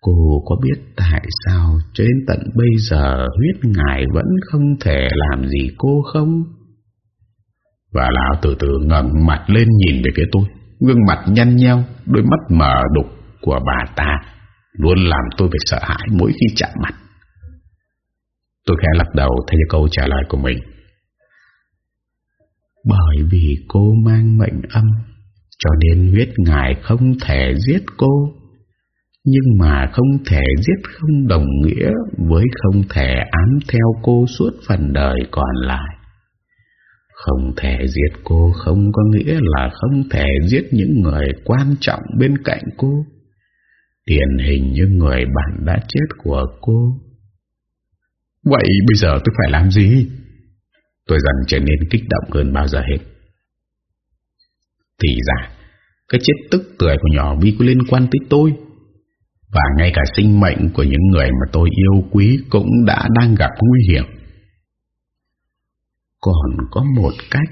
Cô có biết tại sao cho đến tận bây giờ huyết ngài vẫn không thể làm gì cô không? Và lão từ từ ngẩng mặt lên nhìn về phía tôi. Gương mặt nhăn nheo, đôi mắt mở đục của bà ta luôn làm tôi phải sợ hãi mỗi khi chạm mặt. Tôi khẽ lắc đầu thay cho câu trả lời của mình. Bởi vì cô mang mệnh âm, cho nên huyết ngài không thể giết cô. Nhưng mà không thể giết không đồng nghĩa với không thể ám theo cô suốt phần đời còn lại. Không thể giết cô không có nghĩa là không thể giết những người quan trọng bên cạnh cô. Điển hình như người bạn đã chết của cô Vậy bây giờ tôi phải làm gì? Tôi dần trở nên kích động hơn bao giờ hết. Thì ra, cái chết tức tuổi của nhỏ Vi có liên quan tới tôi. Và ngay cả sinh mệnh của những người mà tôi yêu quý cũng đã đang gặp nguy hiểm. Còn có một cách,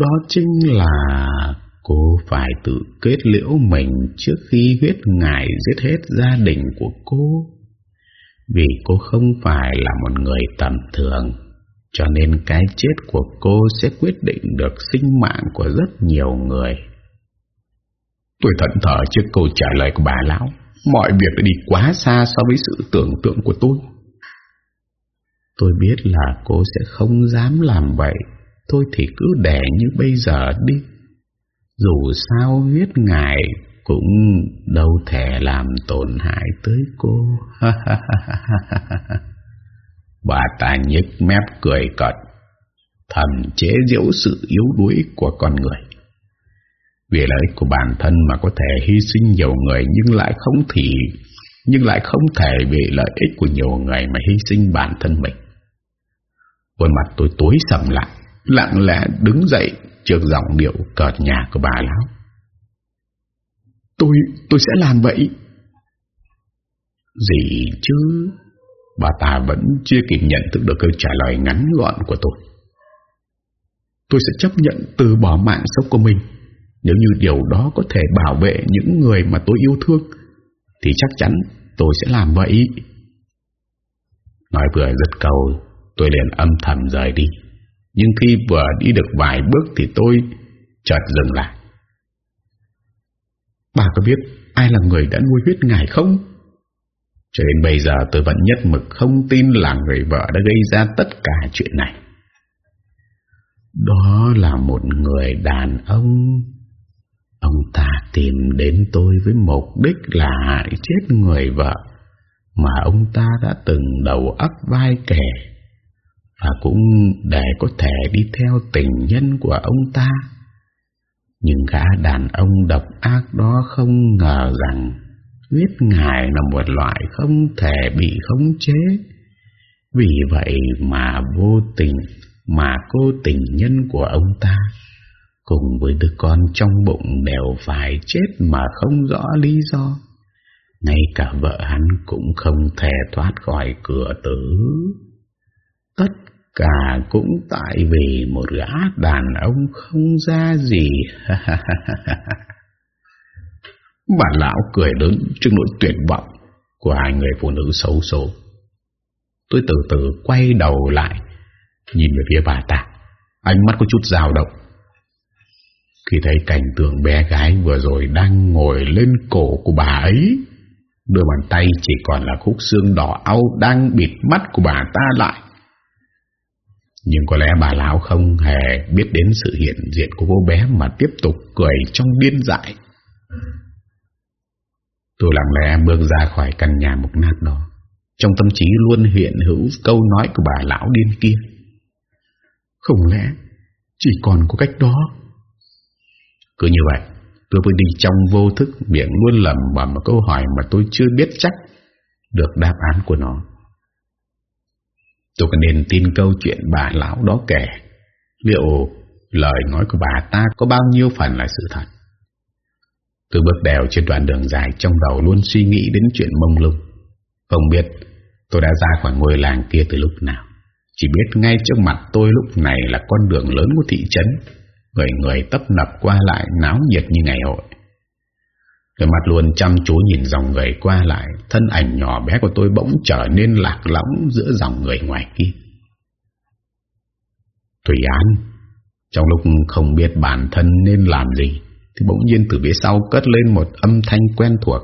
đó chính là cô phải tự kết liễu mình trước khi huyết ngài giết hết gia đình của cô. Vì cô không phải là một người tầm thường cho nên cái chết của cô sẽ quyết định được sinh mạng của rất nhiều người. Tôi thận thở trước câu trả lời của bà lão. Mọi việc đã đi quá xa so với sự tưởng tượng của tôi. Tôi biết là cô sẽ không dám làm vậy. Thôi thì cứ để như bây giờ đi. Dù sao huyết ngài cũng đâu thể làm tổn hại tới cô. Bà ta nhếch mép cười cợt, thầm chế giễu sự yếu đuối của con người. Vì lợi ích của bản thân mà có thể hy sinh nhiều người nhưng lại không thì nhưng lại không thể vì lợi ích của nhiều người mà hy sinh bản thân mình. Khuôn mặt tôi tối sầm lại, lặng lẽ đứng dậy trước giọng điệu cợt nhà của bà lão. Tôi, tôi sẽ làm vậy. Gì chứ? Bà ta vẫn chưa kịp nhận thức được câu trả lời ngắn gọn của tôi. Tôi sẽ chấp nhận từ bỏ mạng sống của mình nếu như điều đó có thể bảo vệ những người mà tôi yêu thương, Thì chắc chắn tôi sẽ làm vậy Nói vừa giật cầu Tôi liền âm thầm rời đi Nhưng khi vừa đi được vài bước Thì tôi chợt dừng lại Bà có biết ai là người đã nuôi huyết ngài không? Cho đến bây giờ tôi vẫn nhất mực không tin là người vợ đã gây ra tất cả chuyện này. Đó là một người đàn ông Ông ta tìm đến tôi với mục đích là hại chết người vợ mà ông ta đã từng đầu ấp vai kẻ và cũng để có thể đi theo tình nhân của ông ta. Nhưng gã đàn ông độc ác đó không ngờ rằng huyết ngài là một loại không thể bị khống chế. Vì vậy mà vô tình, mà cô tình nhân của ông ta cùng với đứa con trong bụng đều phải chết mà không rõ lý do. Ngay cả vợ hắn cũng không thể thoát khỏi cửa tử. Tất cả cũng tại vì một gã đàn ông không ra gì. Bà lão cười lớn trước nỗi tuyệt vọng của hai người phụ nữ xấu số. Tôi từ từ quay đầu lại, nhìn về phía bà ta. Ánh mắt có chút dao động khi thấy cảnh tượng bé gái vừa rồi đang ngồi lên cổ của bà ấy Đôi bàn tay chỉ còn là khúc xương đỏ au đang bịt mắt của bà ta lại Nhưng có lẽ bà lão không hề biết đến sự hiện diện của cô bé mà tiếp tục cười trong điên dại Tôi lặng lẽ bước ra khỏi căn nhà mục nát đó. Trong tâm trí luôn hiện hữu câu nói của bà lão điên kia. Không lẽ chỉ còn có cách đó? Cứ như vậy, Tôi vừa đi trong vô thức, Miệng luôn lầm bầm một câu hỏi Mà tôi chưa biết chắc Được đáp án của nó. Tôi có nên tin câu chuyện bà lão đó kể? Liệu lời nói của bà ta Có bao nhiêu phần là sự thật? Tôi bước đèo trên đoạn đường dài Trong đầu luôn suy nghĩ đến chuyện mông lung. Không biết tôi đã ra khỏi ngôi làng kia từ lúc nào. Chỉ biết ngay trước mặt tôi lúc này là con đường lớn của thị trấn. Người người tấp nập qua lại náo nhiệt như ngày hội. Đôi mặt luôn chăm chú nhìn dòng người qua lại. Thân ảnh nhỏ bé của tôi bỗng trở nên lạc lõng giữa dòng người ngoài kia. Thủy Án Trong lúc không biết bản thân nên làm gì thì bỗng nhiên từ phía sau cất lên một âm thanh quen thuộc.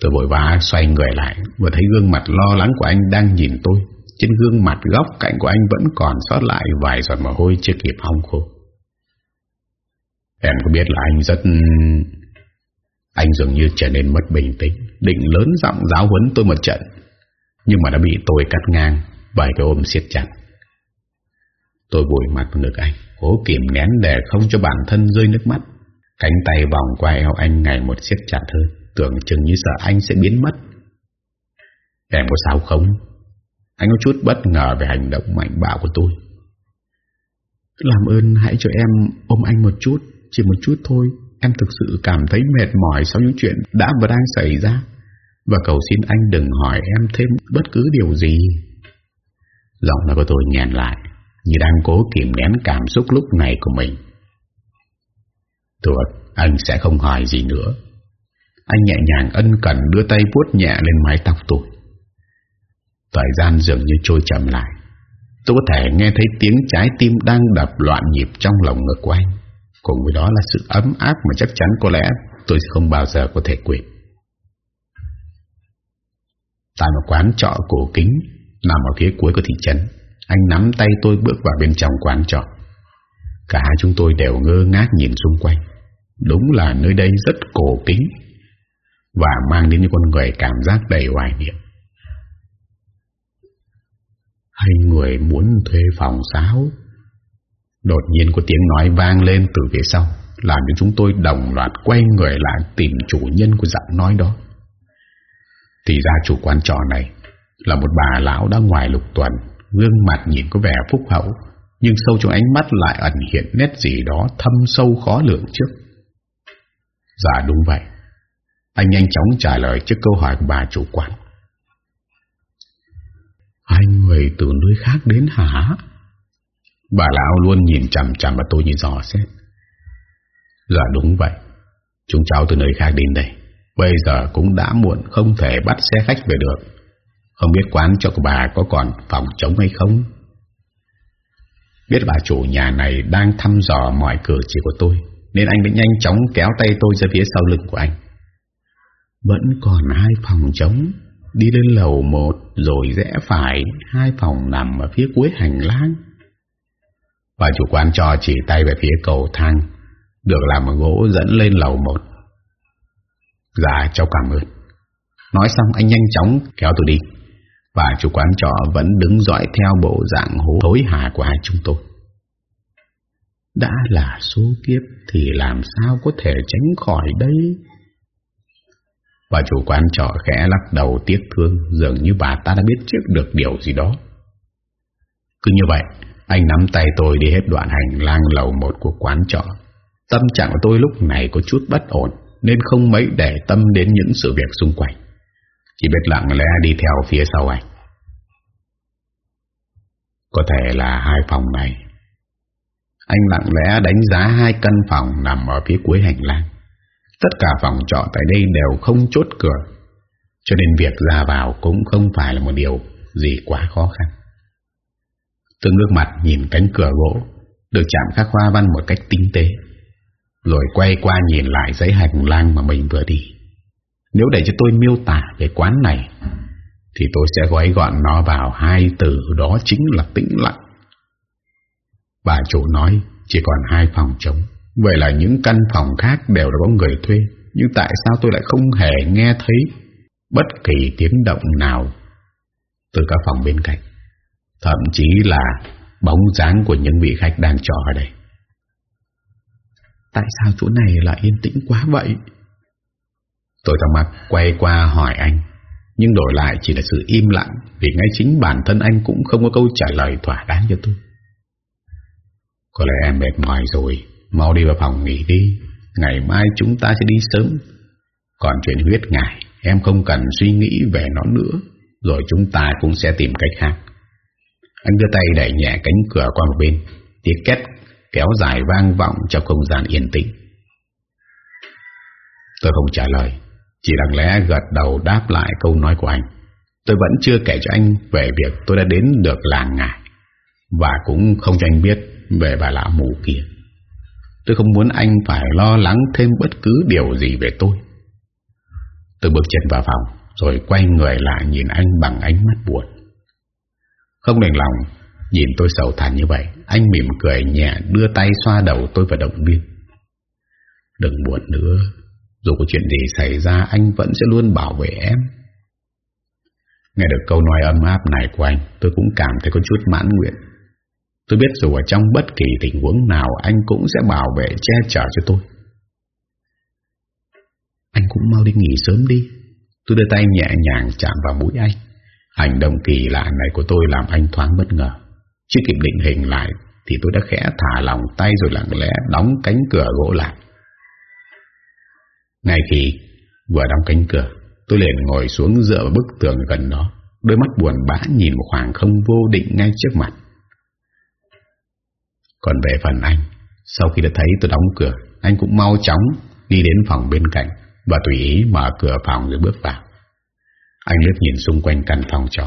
Tôi vội vã xoay người lại và thấy gương mặt lo lắng của anh đang nhìn tôi. Trên gương mặt góc cạnh của anh vẫn còn sót lại vài giọt mồ hôi chưa kịp hong khô. Em có biết là anh rất... Anh dường như trở nên mất bình tĩnh, Định lớn giọng giáo huấn tôi một trận, Nhưng mà đã bị tôi cắt ngang Bởi cái ôm siết chặt. Tôi bùi mặt vào ngực anh, Cố kìm nén để không cho bản thân rơi nước mắt. Cánh tay vòng qua eo anh ngày một siết chặt hơn. Tưởng chừng như sợ anh sẽ biến mất. Em có sao không? Anh có chút bất ngờ về hành động mạnh bạo của tôi. Làm ơn hãy cho em ôm anh một chút, chỉ một chút thôi. Em thực sự cảm thấy mệt mỏi Sau những chuyện đã và đang xảy ra. Và cầu xin anh đừng hỏi em thêm Bất cứ điều gì. Giọng nói của tôi nhàn lại, Như đang cố kìm nén cảm xúc lúc này của mình. Tuột Anh sẽ không hỏi gì nữa. Anh nhẹ nhàng ân cần đưa tay vuốt nhẹ lên mái tóc tôi. Thời gian dường như trôi chậm lại. Tôi có thể nghe thấy tiếng trái tim đang đập loạn nhịp trong lòng ngực của anh. Cùng với đó là sự ấm áp mà chắc chắn có lẽ tôi sẽ không bao giờ có thể quên. Tại một quán trọ cổ kính nằm ở phía cuối của thị trấn, anh nắm tay tôi bước vào bên trong quán trọ. Cả hai chúng tôi đều ngơ ngác nhìn xung quanh. Đúng là nơi đây rất cổ kính Và mang đến cho con người cảm giác đầy hoài niệm. Hai người muốn thuê phòng sao Đột nhiên có tiếng nói vang lên từ phía sau, Làm cho chúng tôi đồng loạt quay người lại tìm chủ nhân của giọng nói đó. Thì ra chủ quan trò này Là một bà lão đã ngoài lục tuần, Gương mặt nhìn có vẻ phúc hậu, Nhưng sâu trong ánh mắt lại ẩn hiện nét gì đó thâm sâu khó lường trước. Dạ đúng vậy. Anh nhanh chóng trả lời trước câu hỏi của bà chủ quán. Hai người từ nơi khác đến hả? Bà lão luôn nhìn chằm chằm vào tôi như dò xét. Dạ đúng vậy. Chúng cháu từ nơi khác đến đây. Bây giờ cũng đã muộn Không thể bắt xe khách về được. Không biết quán cho của bà có còn phòng trống hay không? Biết bà chủ nhà này Đang thăm dò mọi cử chỉ của tôi Nên anh đã nhanh chóng kéo tay tôi ra phía sau lưng của anh. Vẫn còn hai phòng trống Đi lên lầu một Rồi rẽ phải Hai phòng nằm ở phía cuối hành lang. Bà chủ quán cho chỉ tay về phía cầu thang Được làm bằng gỗ dẫn lên lầu một. Dạ cháu cảm ơn. Nói xong anh nhanh chóng kéo tôi đi. Bà chủ quán trọ vẫn đứng dõi theo bộ dạng hố thối hà của hai chúng tôi đã là số kiếp thì làm sao có thể tránh khỏi đây? Và chủ quán trọ khẽ lắc đầu tiếc thương, Dường như bà ta đã biết trước được điều gì đó. Cứ như vậy, Anh nắm tay tôi đi hết đoạn hành lang lầu một của quán trọ. Tâm trạng của tôi lúc này có chút bất ổn, Nên không mấy để tâm đến những sự việc xung quanh. Chỉ biết lặng lẽ đi theo phía sau anh. Có thể là hai phòng này anh lặng lẽ đánh giá hai căn phòng nằm ở phía cuối hành lang. Tất cả phòng trọ tại đây đều không chốt cửa. Cho nên việc ra vào cũng không phải là một điều gì quá khó khăn. Tương nước mặt nhìn cánh cửa gỗ, Được chạm khắc hoa văn một cách tinh tế, Rồi quay qua nhìn lại giấy hành lang mà mình vừa đi. Nếu để cho tôi miêu tả về quán này, Thì tôi sẽ gói gọn nó vào hai từ, đó chính là tĩnh lặng. Bà chủ nói chỉ còn hai phòng trống. Vậy là những căn phòng khác đều đã có người thuê Nhưng tại sao tôi lại không hề nghe thấy Bất kỳ tiếng động nào Từ các phòng bên cạnh? Thậm chí là Bóng dáng của những vị khách đang trò ở đây. Tại sao chỗ này lại yên tĩnh quá vậy? Tôi thắc mắc quay qua hỏi anh Nhưng đổi lại chỉ là sự im lặng Vì ngay chính bản thân anh cũng không có câu trả lời thỏa đáng cho tôi có lẽ em mệt mỏi rồi. Mau đi vào phòng nghỉ đi. Ngày mai chúng ta sẽ đi sớm. Còn chuyện huyết ngại Em không cần suy nghĩ về nó nữa. Rồi chúng ta cũng sẽ tìm cách khác. Anh đưa tay đẩy nhẹ cánh cửa qua một bên. Tiếng két kéo dài vang vọng Trong không gian yên tĩnh. Tôi không trả lời, Chỉ lặng lẽ gật đầu đáp lại câu nói của anh. Tôi vẫn chưa kể cho anh Về việc tôi đã đến được làng ngài. Và cũng không cho anh biết về bà lão mù kia. Tôi không muốn anh phải lo lắng thêm bất cứ điều gì về tôi. Tôi bước chân vào phòng, Rồi quay người lại nhìn anh bằng ánh mắt buồn. Không đành lòng, Nhìn tôi sầu thẳn như vậy, Anh mỉm cười nhẹ đưa tay xoa đầu tôi và động viên. Đừng buồn nữa, Dù có chuyện gì xảy ra, Anh vẫn sẽ luôn bảo vệ em. Nghe được câu nói ấm áp này của anh, Tôi cũng cảm thấy có chút mãn nguyện. Tôi biết dù ở trong bất kỳ tình huống nào, Anh cũng sẽ bảo vệ che chở cho tôi. Anh cũng mau đi nghỉ sớm đi. Tôi đưa tay nhẹ nhàng chạm vào mũi anh. Hành động kỳ lạ này của tôi làm anh thoáng bất ngờ. Chưa kịp định hình lại, Thì tôi đã khẽ thả lòng tay rồi lặng lẽ đóng cánh cửa gỗ lại. Ngay khi vừa đóng cánh cửa, Tôi liền ngồi xuống dựa vào bức tường gần đó. Đôi mắt buồn bã nhìn một khoảng không vô định ngay trước mặt còn về phần anh, Sau khi đã thấy tôi đóng cửa, Anh cũng mau chóng đi đến phòng bên cạnh Và tùy ý mở cửa phòng rồi bước vào. Anh liếc nhìn xung quanh căn phòng trọ.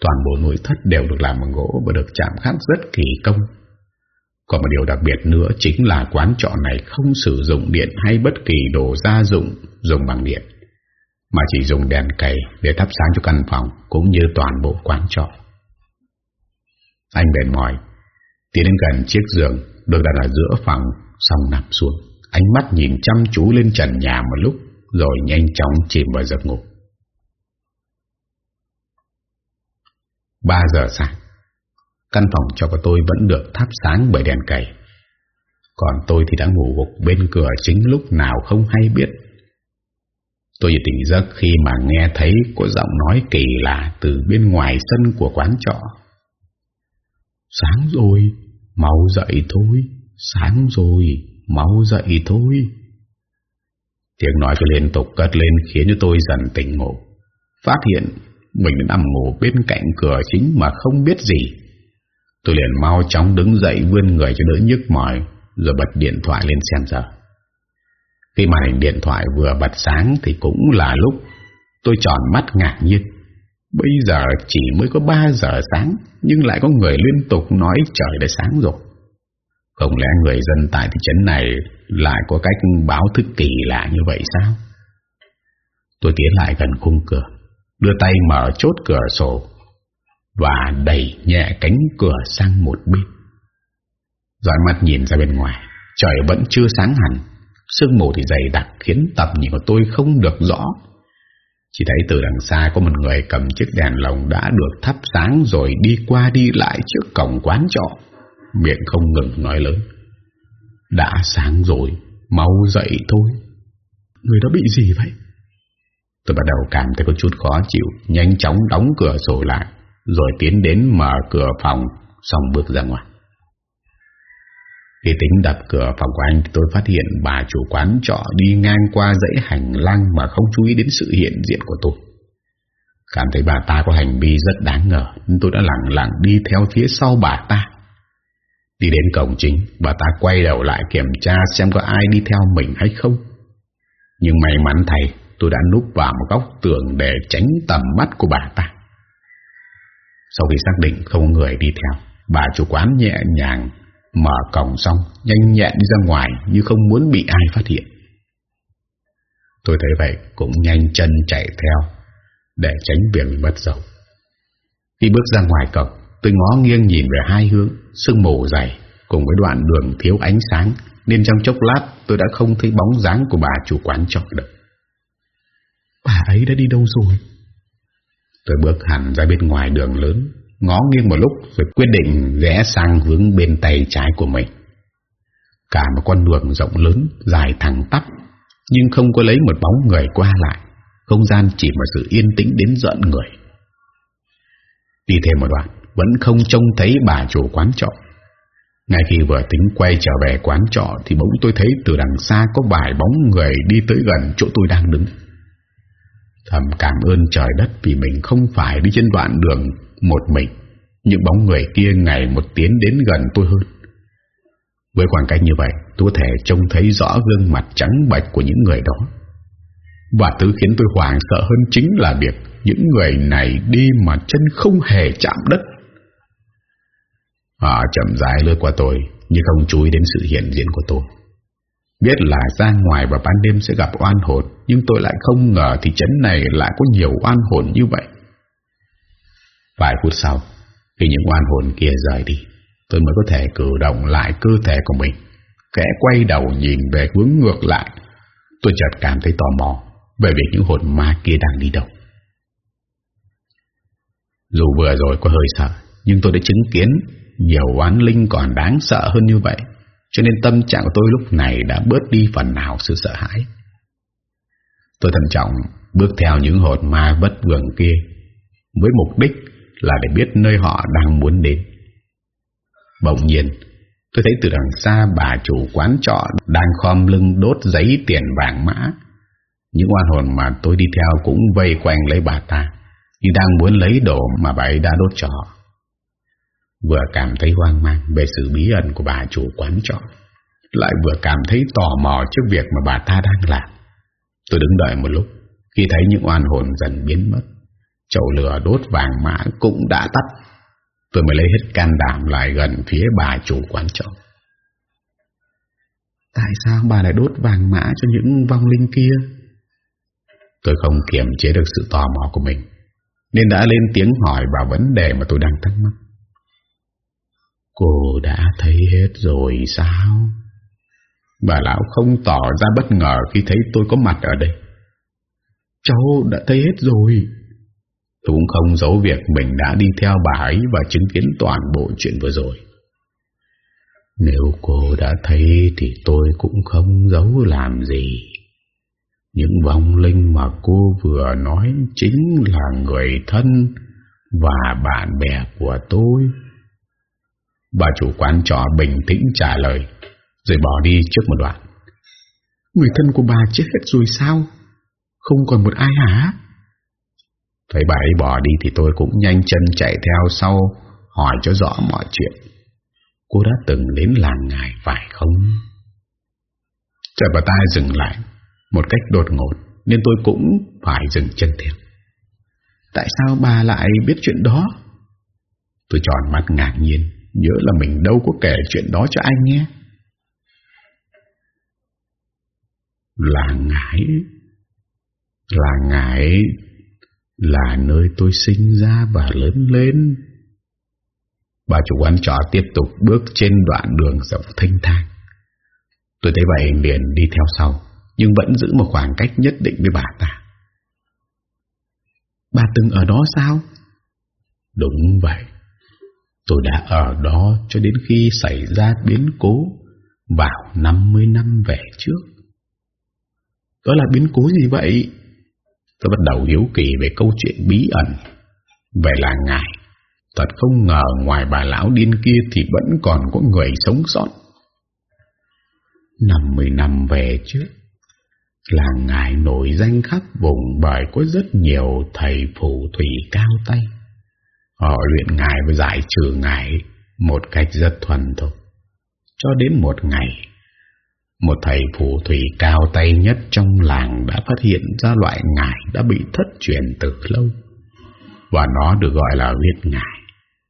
Toàn bộ nội thất đều được làm bằng gỗ Và được chạm khắc rất kỳ công. Còn một điều đặc biệt nữa Chính là quán trọ này không sử dụng điện Hay bất kỳ đồ gia dụng Dùng bằng điện, Mà chỉ dùng đèn cầy để thắp sáng cho căn phòng Cũng như toàn bộ quán trọ. Anh bền mỏi Tiến đến gần chiếc giường được đặt ở giữa phòng Xong nằm xuống. Ánh mắt nhìn chăm chú lên trần nhà một lúc Rồi nhanh chóng chìm vào giấc ngủ. 3 giờ sáng Căn phòng cho của tôi vẫn được thắp sáng bởi đèn cầy. Còn tôi thì đã ngủ gục bên cửa chính lúc nào không hay biết. Tôi chỉ tỉnh giấc khi mà nghe thấy có giọng nói kỳ lạ từ bên ngoài sân của quán trọ. Sáng rồi, mau dậy thôi, sáng rồi, mau dậy thôi. Tiếng nói cứ liên tục cất lên khiến cho tôi dần tỉnh ngủ. Phát hiện mình nằm ngủ bên cạnh cửa chính mà không biết gì. Tôi liền mau chóng đứng dậy vươn người cho đỡ nhức mỏi rồi bật điện thoại lên xem giờ. Khi màn hình điện thoại vừa bật sáng thì cũng là lúc tôi tròn mắt ngạc nhiên. Bây giờ chỉ mới có 3 giờ sáng nhưng lại có người liên tục nói trời đã sáng rồi. Không lẽ người dân tại thị trấn này lại có cách báo thức kỳ lạ như vậy sao? Tôi tiến lại gần khung cửa, đưa tay mở chốt cửa sổ và đẩy nhẹ cánh cửa sang một bên. Dõi mắt nhìn ra bên ngoài, trời vẫn chưa sáng hẳn, Sương mù thì dày đặc khiến tầm nhìn của tôi không được rõ. Chỉ thấy từ đằng xa có một người cầm chiếc đèn lồng đã được thắp sáng rồi đi qua đi lại trước cổng quán trọ. Miệng không ngừng nói lớn. Đã sáng rồi, mau dậy thôi. Người đó bị gì vậy? Tôi bắt đầu cảm thấy có chút khó chịu, nhanh chóng đóng cửa sổ lại, rồi tiến đến mở cửa phòng, xong bước ra ngoài. Khi tính đập cửa phòng của anh tôi phát hiện bà chủ quán trọ đi ngang qua dãy hành lang mà không chú ý đến sự hiện diện của tôi. Cảm thấy bà ta có hành vi rất đáng ngờ tôi đã lặng lặng đi theo phía sau bà ta. Đi đến cổng chính, bà ta quay đầu lại kiểm tra xem có ai đi theo mình hay không. Nhưng may mắn thầy, tôi đã núp vào một góc tường để tránh tầm mắt của bà ta. Sau khi xác định không người đi theo, bà chủ quán nhẹ nhàng Mở cổng xong Nhanh nhẹn đi ra ngoài Như không muốn bị ai phát hiện. Tôi thấy vậy cũng nhanh chân chạy theo Để tránh việc mất dầu Khi bước ra ngoài cổng Tôi ngó nghiêng nhìn về hai hướng Sương mù dày Cùng với đoạn đường thiếu ánh sáng Nên trong chốc lát tôi đã không thấy bóng dáng Của bà chủ quán trọ được. Bà ấy đã đi đâu rồi? Tôi bước hẳn ra bên ngoài đường lớn ngó nghiêng một lúc rồi quyết định rẽ sang hướng bên tay trái của mình. Cả một con đường rộng lớn, dài thẳng tắp, nhưng không có lấy một bóng người qua lại. Không gian chỉ một sự yên tĩnh đến giận người. Đi thêm một đoạn, vẫn không trông thấy bà chủ quán trọ. Ngay khi vừa tính quay trở về quán trọ thì bỗng tôi thấy từ đằng xa có vài bóng người đi tới gần chỗ tôi đang đứng. Thầm cảm ơn trời đất vì mình không phải đi trên đoạn đường một mình. Những bóng người kia ngày một tiến đến gần tôi hơn. Với khoảng cách như vậy, tôi có thể trông thấy rõ gương mặt trắng bạch của những người đó. Và thứ khiến tôi hoảng sợ hơn chính là việc những người này đi mà chân không hề chạm đất. Họ chậm rãi lướt qua tôi, nhưng không chú ý đến sự hiện diện của tôi. Biết là ra ngoài vào ban đêm sẽ gặp oan hồn, nhưng tôi lại không ngờ thị trấn này lại có nhiều oan hồn như vậy. Vài phút sau, khi những oan hồn kia rời đi, tôi mới có thể cử động lại cơ thể của mình. Kẻ quay đầu nhìn về hướng ngược lại, tôi chợt cảm thấy tò mò về việc những hồn ma kia đang đi đâu. Dù vừa rồi có hơi sợ, nhưng tôi đã chứng kiến nhiều oán linh còn đáng sợ hơn như vậy, cho nên tâm trạng của tôi lúc này đã bớt đi phần nào sự sợ hãi. Tôi thận trọng bước theo những hồn ma bất gần kia với mục đích là để biết nơi họ đang muốn đến. Bỗng nhiên, tôi thấy từ đằng xa bà chủ quán trọ đang khom lưng đốt giấy tiền vàng mã. Những oan hồn mà tôi đi theo cũng vây quanh lấy bà ta, như đang muốn lấy đồ mà bà ấy đã đốt cho họ. Vừa cảm thấy hoang mang về sự bí ẩn của bà chủ quán trọ, lại vừa cảm thấy tò mò trước việc mà bà ta đang làm. Tôi đứng đợi một lúc, khi thấy những oan hồn dần biến mất, Chậu lửa đốt vàng mã cũng đã tắt Tôi mới lấy hết can đảm lại gần phía bà chủ quán trọ Tại sao bà lại đốt vàng mã cho những vong linh kia? Tôi không kiềm chế được sự tò mò của mình Nên đã lên tiếng hỏi vào vấn đề mà tôi đang thắc mắc Cô đã thấy hết rồi sao? Bà lão không tỏ ra bất ngờ khi thấy tôi có mặt ở đây. Cháu đã thấy hết rồi. Tôi cũng không giấu việc mình đã đi theo bà ấy và chứng kiến toàn bộ chuyện vừa rồi. Nếu cô đã thấy thì tôi cũng không giấu làm gì. Những vong linh mà cô vừa nói chính là người thân và bạn bè của tôi. Bà chủ quán trọ bình tĩnh trả lời, rồi bỏ đi trước một đoạn. Người thân của bà chết hết rồi sao? Không còn một ai hả? Thấy bà ấy bỏ đi thì tôi cũng nhanh chân chạy theo sau, hỏi cho rõ mọi chuyện. Cô đã từng đến làng ngài phải không? trời bà ta dừng lại một cách đột ngột nên tôi cũng phải dừng chân theo. Tại sao bà lại biết chuyện đó? Tôi tròn mắt ngạc nhiên, nhớ là mình đâu có kể chuyện đó cho anh nghe. Là ngải, là ngải là nơi tôi sinh ra và lớn lên. Bà chủ quán trọ tiếp tục bước trên đoạn đường rộng thanh thang. Tôi thấy vậy liền đi theo sau, nhưng vẫn giữ một khoảng cách nhất định với bà ta. Bà từng ở đó sao? Đúng vậy. Tôi đã ở đó cho đến khi xảy ra biến cố vào 50 năm về trước. Đó là biến cố gì vậy? Tôi bắt đầu hiếu kỳ về câu chuyện bí ẩn. Về làng ngài, thật không ngờ ngoài bà lão điên kia thì vẫn còn có người sống sót. 50 năm về trước, Làng ngài nổi danh khắp vùng bởi có rất nhiều thầy phù thủy cao tay. Họ luyện ngài và giải trừ ngài một cách rất thuần thục. Cho đến một ngày, một thầy phù thủy cao tay nhất trong làng đã phát hiện ra loại ngải đã bị thất truyền từ lâu. Và nó được gọi là huyết ngải.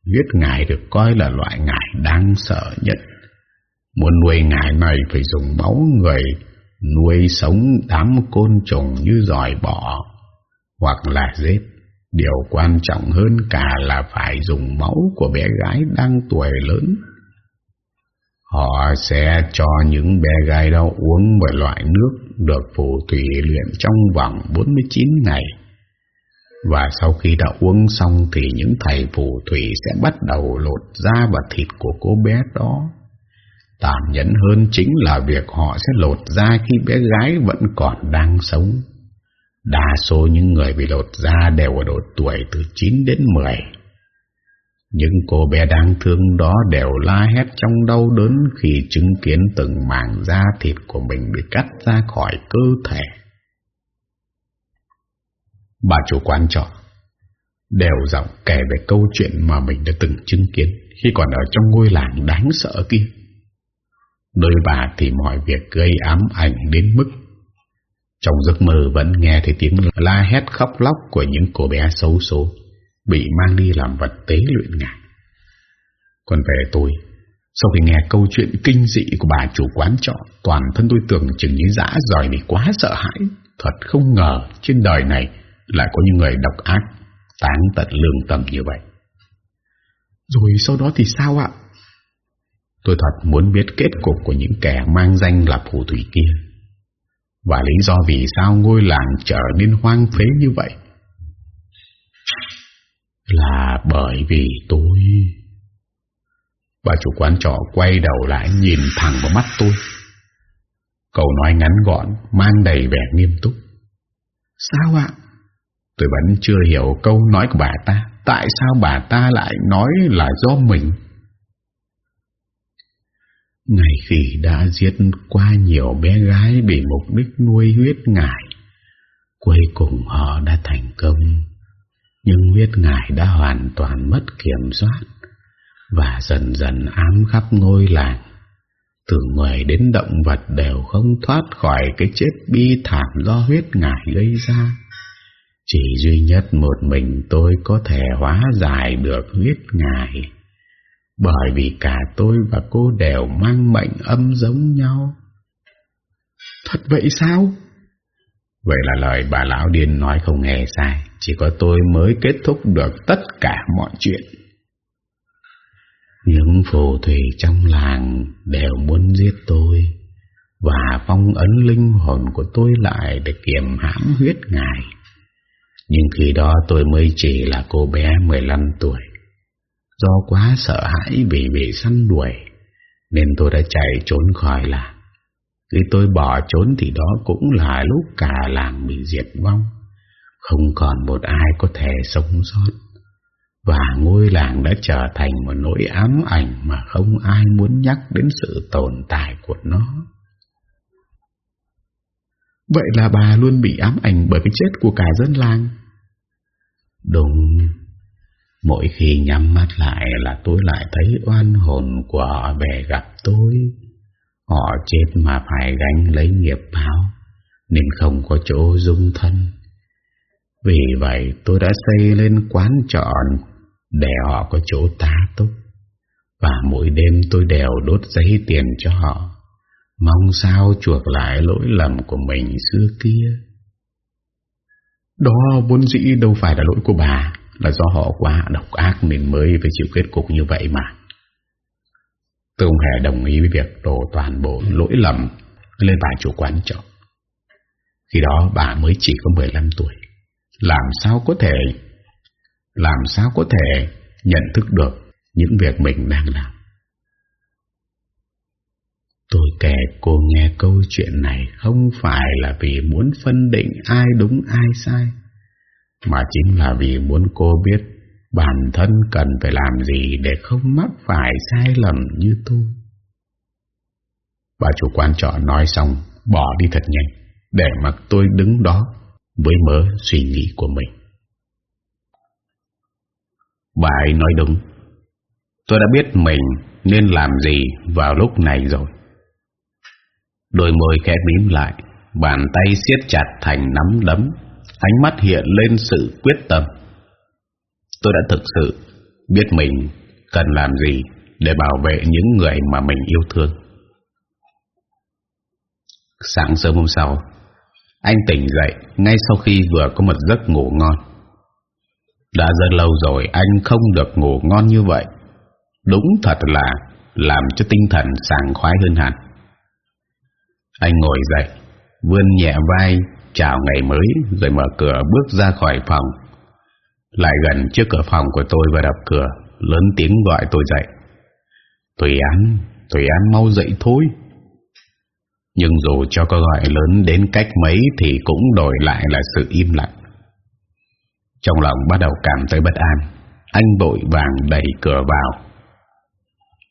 Huyết ngải được coi là loại ngải đáng sợ nhất. Muốn nuôi ngải này phải dùng máu người, nuôi sống đám côn trùng như giỏi bọ, hoặc là dết. Điều quan trọng hơn cả là phải dùng máu của bé gái đang tuổi lớn. Họ sẽ cho những bé gái đó uống một loại nước được phù thủy luyện trong vòng 49 ngày. Và sau khi đã uống xong thì những thầy phù thủy sẽ bắt đầu lột da và thịt của cô bé đó. Tàn nhẫn hơn chính là việc họ sẽ lột da khi bé gái vẫn còn đang sống. Đa số những người bị lột da đều ở độ tuổi từ 9 đến 10. Những cô bé đáng thương đó đều la hét trong đau đớn khi chứng kiến từng mảng da thịt của mình bị cắt ra khỏi cơ thể. Bà chủ quán trọ đều giọng kể về câu chuyện mà mình đã từng chứng kiến khi còn ở trong ngôi làng đáng sợ kia. Nơi bà thì mọi việc gây ám ảnh đến mức Trong giấc mơ vẫn nghe thấy tiếng la hét khóc lóc của những cô bé xấu số Bị mang đi làm vật tế luyện ngạc. Còn về tôi, Sau khi nghe câu chuyện kinh dị của bà chủ quán trọ, Toàn thân tôi tưởng chừng như dã rời vì quá sợ hãi Thật không ngờ trên đời này Lại có những người độc ác Tán tận lương tâm như vậy Rồi sau đó thì sao ạ? Tôi thật muốn biết kết cục của những kẻ mang danh là phù thủy kia. Và lý do vì sao ngôi làng trở nên hoang phế như vậy. Là bởi vì tôi... Bà chủ quán trọ quay đầu lại nhìn thẳng vào mắt tôi. Cậu nói ngắn gọn, mang đầy vẻ nghiêm túc. Sao ạ? Tôi vẫn chưa hiểu câu nói của bà ta. Tại sao bà ta lại nói là do mình? Ngày khi đã giết qua nhiều bé gái bị mục đích nuôi huyết ngải, cuối cùng họ đã thành công. Nhưng huyết ngải đã hoàn toàn mất kiểm soát và dần dần ám khắp ngôi làng. Từ người đến động vật đều không thoát khỏi cái chết bi thảm do huyết ngải gây ra. Chỉ duy nhất một mình tôi có thể hóa giải được huyết ngải bởi vì cả tôi và cô đều mang mệnh âm giống nhau. Thật vậy sao? Vậy là lời bà lão điên nói không hề sai, chỉ có tôi mới kết thúc được tất cả mọi chuyện. Những phù thủy trong làng đều muốn giết tôi và phong ấn linh hồn của tôi lại để kiềm hãm huyết ngài. Nhưng khi đó tôi mới chỉ là cô bé 15 tuổi. Do quá sợ hãi vì bị săn đuổi, nên tôi đã chạy trốn khỏi làng. Khi tôi bỏ trốn thì đó cũng là lúc cả làng bị diệt vong. Không còn một ai có thể sống sót. Và ngôi làng đã trở thành một nỗi ám ảnh mà không ai muốn nhắc đến sự tồn tại của nó. Vậy là bà luôn bị ám ảnh bởi cái chết của cả dân làng. Đúng, mỗi khi nhắm mắt lại là tôi lại thấy oan hồn của họ về gặp tôi. Họ chết mà phải gánh lấy nghiệp báo, nên không có chỗ dung thân. Vì vậy tôi đã xây lên quán trọn để họ có chỗ tá túc. Và mỗi đêm tôi đều đốt giấy tiền cho họ, mong sao chuộc lại lỗi lầm của mình xưa kia. Đó vốn dĩ đâu phải là lỗi của bà, là do họ quá độc ác nên mới phải chịu kết cục như vậy mà. Tôi không hề đồng ý với việc đổ toàn bộ lỗi lầm lên bà chủ quán trọ. Khi đó bà mới chỉ có 15 tuổi. Làm sao có thể làm sao có thể nhận thức được những việc mình đang làm. Tôi kể cô nghe câu chuyện này không phải là vì muốn phân định ai đúng ai sai, mà chính là vì muốn cô biết bản thân cần phải làm gì để không mắc phải sai lầm như tôi. Bà chủ quán trọ nói xong, bỏ đi thật nhanh, để mặc tôi đứng đó với mớ suy nghĩ của mình. Bà ấy nói đúng. Tôi đã biết mình nên làm gì vào lúc này rồi. Đôi môi khẽ mím lại, bàn tay siết chặt thành nắm đấm, ánh mắt hiện lên sự quyết tâm. Tôi đã thực sự biết mình cần làm gì để bảo vệ những người mà mình yêu thương. Sáng sớm hôm sau, anh tỉnh dậy ngay sau khi vừa có một giấc ngủ ngon. Đã rất lâu rồi anh không được ngủ ngon như vậy. Đúng thật là làm cho tinh thần sảng khoái hơn hẳn. Anh ngồi dậy, vươn nhẹ vai, chào ngày mới rồi mở cửa bước ra khỏi phòng. Lại gần trước cửa phòng của tôi và đập cửa, lớn tiếng gọi tôi dậy. Tùy án, Tùy án mau dậy thôi. Nhưng dù cho có gọi lớn đến cách mấy thì cũng đổi lại là sự im lặng. Trong lòng bắt đầu cảm thấy bất an, anh vội vàng đẩy cửa vào.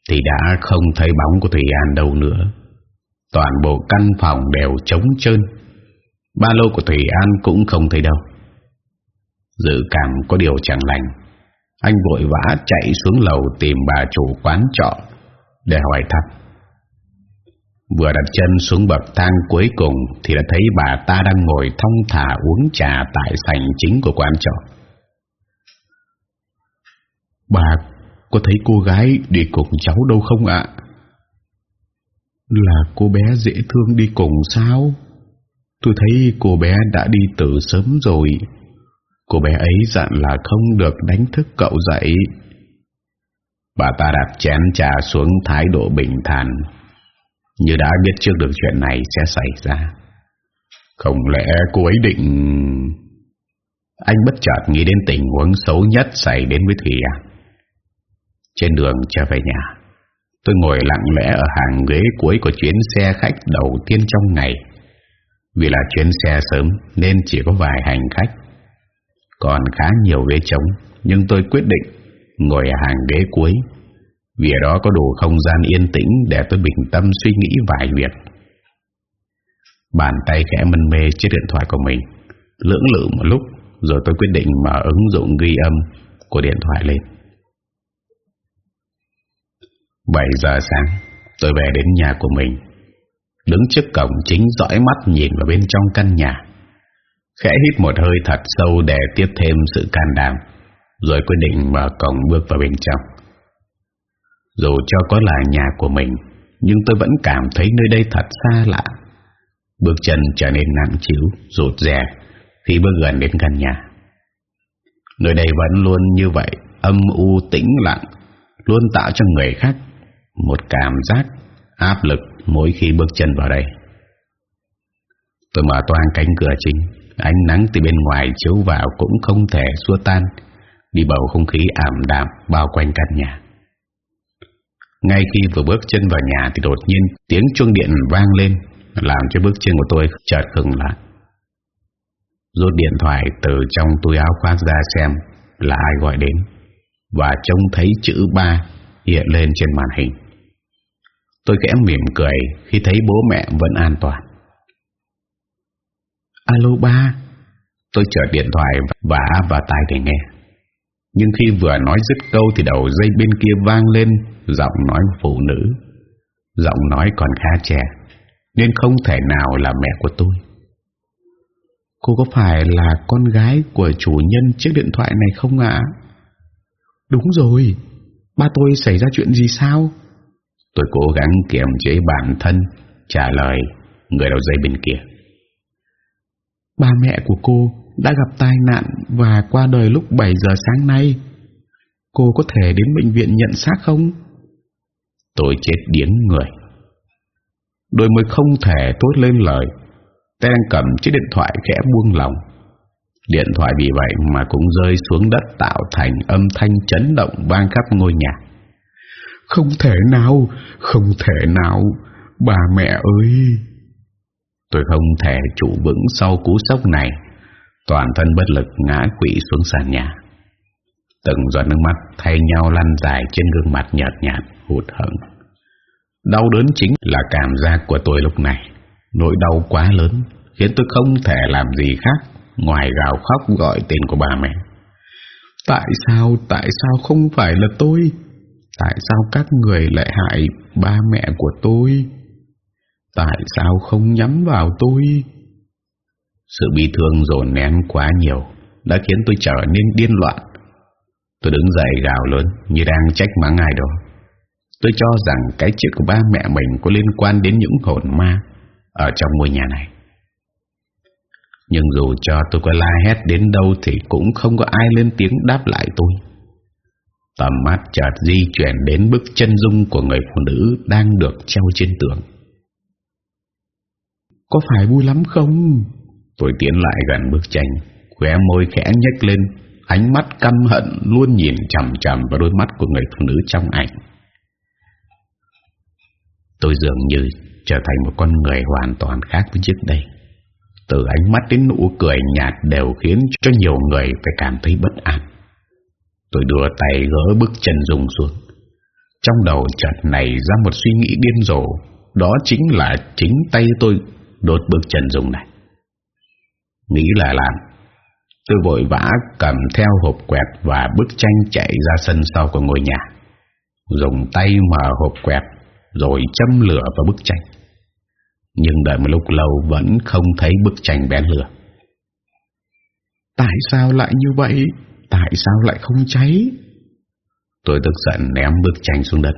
Thì đã không thấy bóng của Thủy An đâu nữa. Toàn bộ căn phòng đều trống trơn. Ba lô của Thủy An cũng không thấy đâu. Dự cảm có điều chẳng lành. Anh vội vã chạy xuống lầu tìm bà chủ quán trọ để hỏi thăm. Vừa đặt chân xuống bậc thang cuối cùng thì đã thấy bà ta đang ngồi thong thả uống trà tại sảnh chính của quán trọ. Bà, có thấy cô gái đi cùng cháu đâu không ạ? Là cô bé dễ thương đi cùng sao? Tôi thấy cô bé đã đi từ sớm rồi. Cô bé ấy dặn là không được đánh thức cậu dậy. Bà ta đặt chén trà xuống thái độ bình thản như đã biết trước được chuyện này sẽ xảy ra. Không lẽ cô ấy định... Anh bất chợt nghĩ đến tình huống xấu nhất xảy đến với Thủy à? Trên đường trở về nhà, tôi ngồi lặng lẽ ở hàng ghế cuối của chuyến xe khách đầu tiên trong ngày. Vì là chuyến xe sớm nên chỉ có vài hành khách. Còn khá nhiều ghế trống, nhưng tôi quyết định ngồi ở hàng ghế cuối vì ở đó có đủ không gian yên tĩnh để tôi bình tâm suy nghĩ vài việc. Bàn tay khẽ mân mê chiếc điện thoại của mình, lưỡng lự một lúc rồi tôi quyết định mở ứng dụng ghi âm của điện thoại lên. 7 giờ sáng, tôi về đến nhà của mình. Đứng trước cổng chính dõi mắt nhìn vào bên trong căn nhà. Khẽ hít một hơi thật sâu để tiếp thêm sự can đảm, rồi quyết định mở cổng bước vào bên trong. Dù cho có là nhà của mình Nhưng tôi vẫn cảm thấy nơi đây thật xa lạ Bước chân trở nên nặng chịu Rụt rè Khi bước gần đến căn nhà Nơi đây vẫn luôn như vậy Âm u tĩnh lặng luôn tạo cho người khác một cảm giác áp lực mỗi khi bước chân vào đây. Tôi mở toang cánh cửa chính, ánh nắng từ bên ngoài chiếu vào cũng không thể xua tan đi bầu không khí ảm đạm bao quanh căn nhà. Ngay khi vừa bước chân vào nhà thì đột nhiên tiếng chuông điện vang lên, làm cho bước chân của tôi chợt khừng lại. Rút điện thoại từ trong túi áo khoác ra xem là ai gọi đến, và trông thấy chữ ba hiện lên trên màn hình. Tôi kẽ mỉm cười khi thấy bố mẹ vẫn an toàn. Alo ba, tôi chợt điện thoại và vào tai để nghe. Nhưng khi vừa nói dứt câu thì đầu dây bên kia vang lên giọng nói phụ nữ. Giọng nói còn khá trẻ, nên không thể nào là mẹ của tôi. Cô có phải là con gái của chủ nhân chiếc điện thoại này không ạ? Đúng rồi, ba tôi xảy ra chuyện gì sao? Tôi cố gắng kiềm chế bản thân trả lời người đầu dây bên kia. Ba mẹ của cô đã gặp tai nạn và qua đời lúc 7 giờ sáng nay. Cô có thể đến bệnh viện nhận xác không? Tôi chết điếng người. Đôi mới không thể tốt lên lời. Tay đang cầm chiếc điện thoại khẽ buông lòng. Điện thoại vì vậy mà cũng rơi xuống đất tạo thành âm thanh chấn động vang khắp ngôi nhà. Không thể nào, không thể nào, bà mẹ ơi! Tôi không thể trụ vững sau cú sốc này, toàn thân bất lực ngã quỵ xuống sàn nhà. Từng giọt nước mắt thay nhau lăn dài trên gương mặt nhợt nhạt, hụt hẫng. Đau đớn chính là cảm giác của tôi lúc này. Nỗi đau quá lớn khiến tôi không thể làm gì khác ngoài gào khóc gọi tên của bà mẹ. Tại sao, tại sao không phải là tôi? Tại sao các người lại hại ba mẹ của tôi? Tại sao không nhắm vào tôi? Sự bị thương dồn nén quá nhiều đã khiến tôi trở nên điên loạn. Tôi đứng dậy gào lớn như đang trách mắng ai đó. Tôi cho rằng cái chuyện của ba mẹ mình có liên quan đến những hồn ma ở trong ngôi nhà này. Nhưng dù cho tôi có la hét đến đâu thì cũng không có ai lên tiếng đáp lại tôi. Tầm mắt chợt di chuyển đến bức chân dung của người phụ nữ đang được treo trên tường. Có phải vui lắm không? Tôi tiến lại gần bức tranh, khóe môi khẽ nhếch lên, ánh mắt căm hận luôn nhìn chằm chằm vào đôi mắt của người phụ nữ trong ảnh. Tôi dường như trở thành một con người hoàn toàn khác với trước đây. Từ ánh mắt đến nụ cười nhạt đều khiến cho nhiều người phải cảm thấy bất an. Tôi đưa tay gỡ bức chân dùng xuống. Trong đầu chợt này ra một suy nghĩ điên rồ, đó chính là chính tay tôi đốt bức chân dùng này. Nghĩ là làm, tôi vội vã cầm theo hộp quẹt và bức tranh chạy ra sân sau của ngôi nhà. Dùng tay mở hộp quẹt rồi châm lửa vào bức tranh. Nhưng đợi một lúc lâu vẫn không thấy bức tranh bén lửa. Tại sao lại như vậy? Tại sao lại không cháy? Tôi tức giận ném bức tranh xuống đất,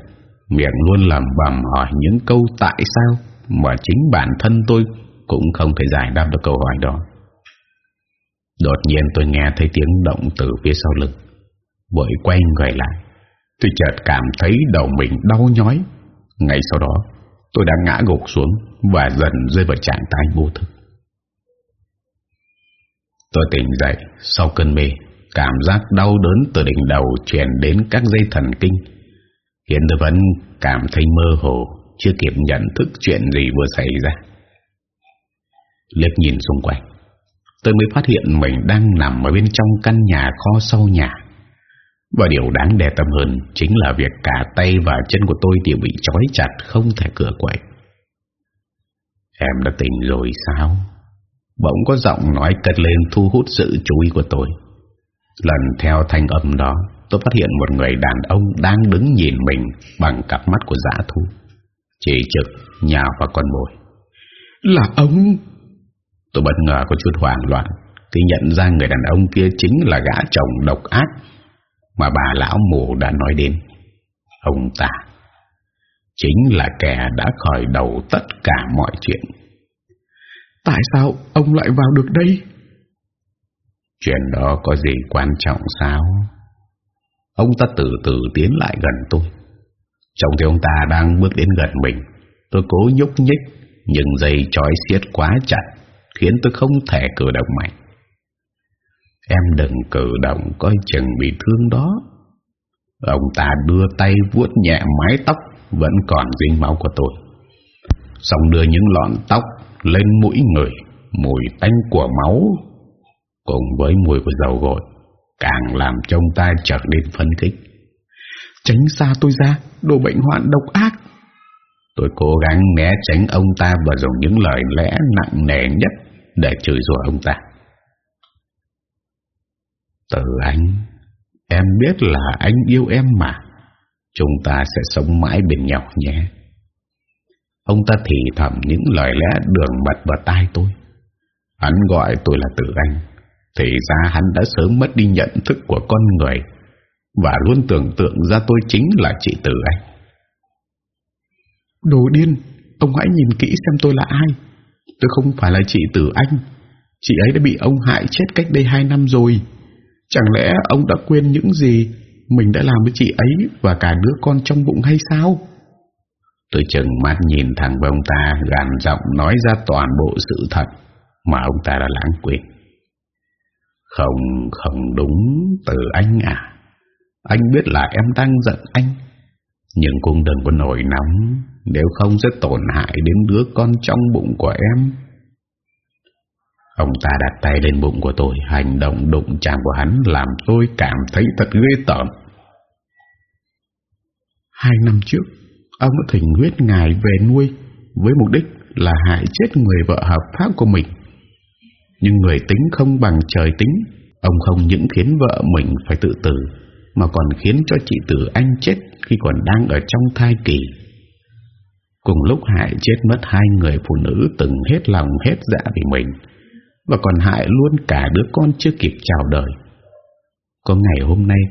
miệng luôn làm bầm hỏi những câu tại sao mà chính bản thân tôi cũng không thể giải đáp được câu hỏi đó. Đột nhiên tôi nghe thấy tiếng động từ phía sau lưng, bởi quay người lại. Tôi chợt cảm thấy đầu mình đau nhói. Ngay sau đó, tôi đã ngã gục xuống và dần rơi vào trạng thái vô thức. Tôi tỉnh dậy sau cơn mê Cảm giác đau đớn từ đỉnh đầu Chuyển đến các dây thần kinh Hiện tôi vẫn cảm thấy mơ hồ chưa kịp nhận thức chuyện gì vừa xảy ra Liếc nhìn xung quanh, Tôi mới phát hiện mình đang nằm ở bên trong căn nhà kho sau nhà Và điều đáng đề tâm hơn Chính là việc cả tay và chân của tôi đều bị trói chặt Không thể cửa quậy Em đã tỉnh rồi sao? Bỗng có giọng nói cất lên thu hút sự chú ý của tôi Lần theo thanh âm đó, Tôi phát hiện một người đàn ông đang đứng nhìn mình Bằng cặp mắt của dã thú. Chỉ trực nhào vào con mồi. Là ông. Tôi bất ngờ có chút hoảng loạn. Khi nhận ra người đàn ông kia chính là gã chồng độc ác Mà bà lão mù đã nói đến. Ông ta Chính là kẻ đã khởi đầu tất cả mọi chuyện. Tại sao ông lại vào được đây? Chuyện đó có gì quan trọng sao? Ông ta từ từ tiến lại gần tôi Trông thấy ông ta đang bước đến gần mình. Tôi cố nhúc nhích, Nhưng dây trói xiết quá chặt, Khiến tôi không thể cử động mạnh. Em đừng cử động Coi chừng bị thương đó. Ông ta đưa tay vuốt nhẹ mái tóc, Vẫn còn dính máu của tôi. Xong đưa những lọn tóc Lên mũi người, Mùi tanh của máu Cùng với mùi của dầu gội, Càng làm trong ta trở nên phấn khích. Tránh xa tôi ra, Đồ bệnh hoạn độc ác. Tôi cố gắng né tránh ông ta Và dùng những lời lẽ nặng nề nhất Để chửi rủa ông ta. Từ anh, Em biết là anh yêu em mà. Chúng ta sẽ sống mãi bên nhau nhé. Ông ta thì thầm những lời lẽ đường mật vào tai tôi. Hắn gọi tôi là Tử Anh, Thì ra hắn đã sớm mất đi nhận thức của con người. Và luôn tưởng tượng ra tôi chính là chị Tử Anh. Đồ điên Ông hãy nhìn kỹ xem tôi là ai. Tôi không phải là chị Tử Anh. Chị ấy đã bị ông hại chết cách đây hai năm rồi. Chẳng lẽ ông đã quên những gì Mình đã làm với chị ấy Và cả đứa con trong bụng hay sao? Tôi chừng mắt nhìn thẳng vào ông ta Gàn giọng nói ra toàn bộ sự thật Mà ông ta đã lãng quên. Không, không đúng Từ anh à anh biết là em đang giận anh. Nhưng cũng đừng có nổi nóng. Nếu không sẽ tổn hại đến đứa con trong bụng của em. Ông ta đặt tay lên bụng của tôi, Hành động đụng chạm của hắn Làm tôi cảm thấy thật ghê tởm. Hai năm trước, Ông đã thỉnh huyết ngài về nuôi Với mục đích là hại chết người vợ hợp pháp của mình. Nhưng người tính không bằng trời tính, Ông không những khiến vợ mình phải tự tử mà còn khiến cho chị Tử Anh chết Khi còn đang ở trong thai kỳ. Cùng lúc hại chết mất hai người phụ nữ Từng hết lòng hết dạ vì mình Và còn hại luôn cả đứa con chưa kịp chào đời. Có ngày hôm nay,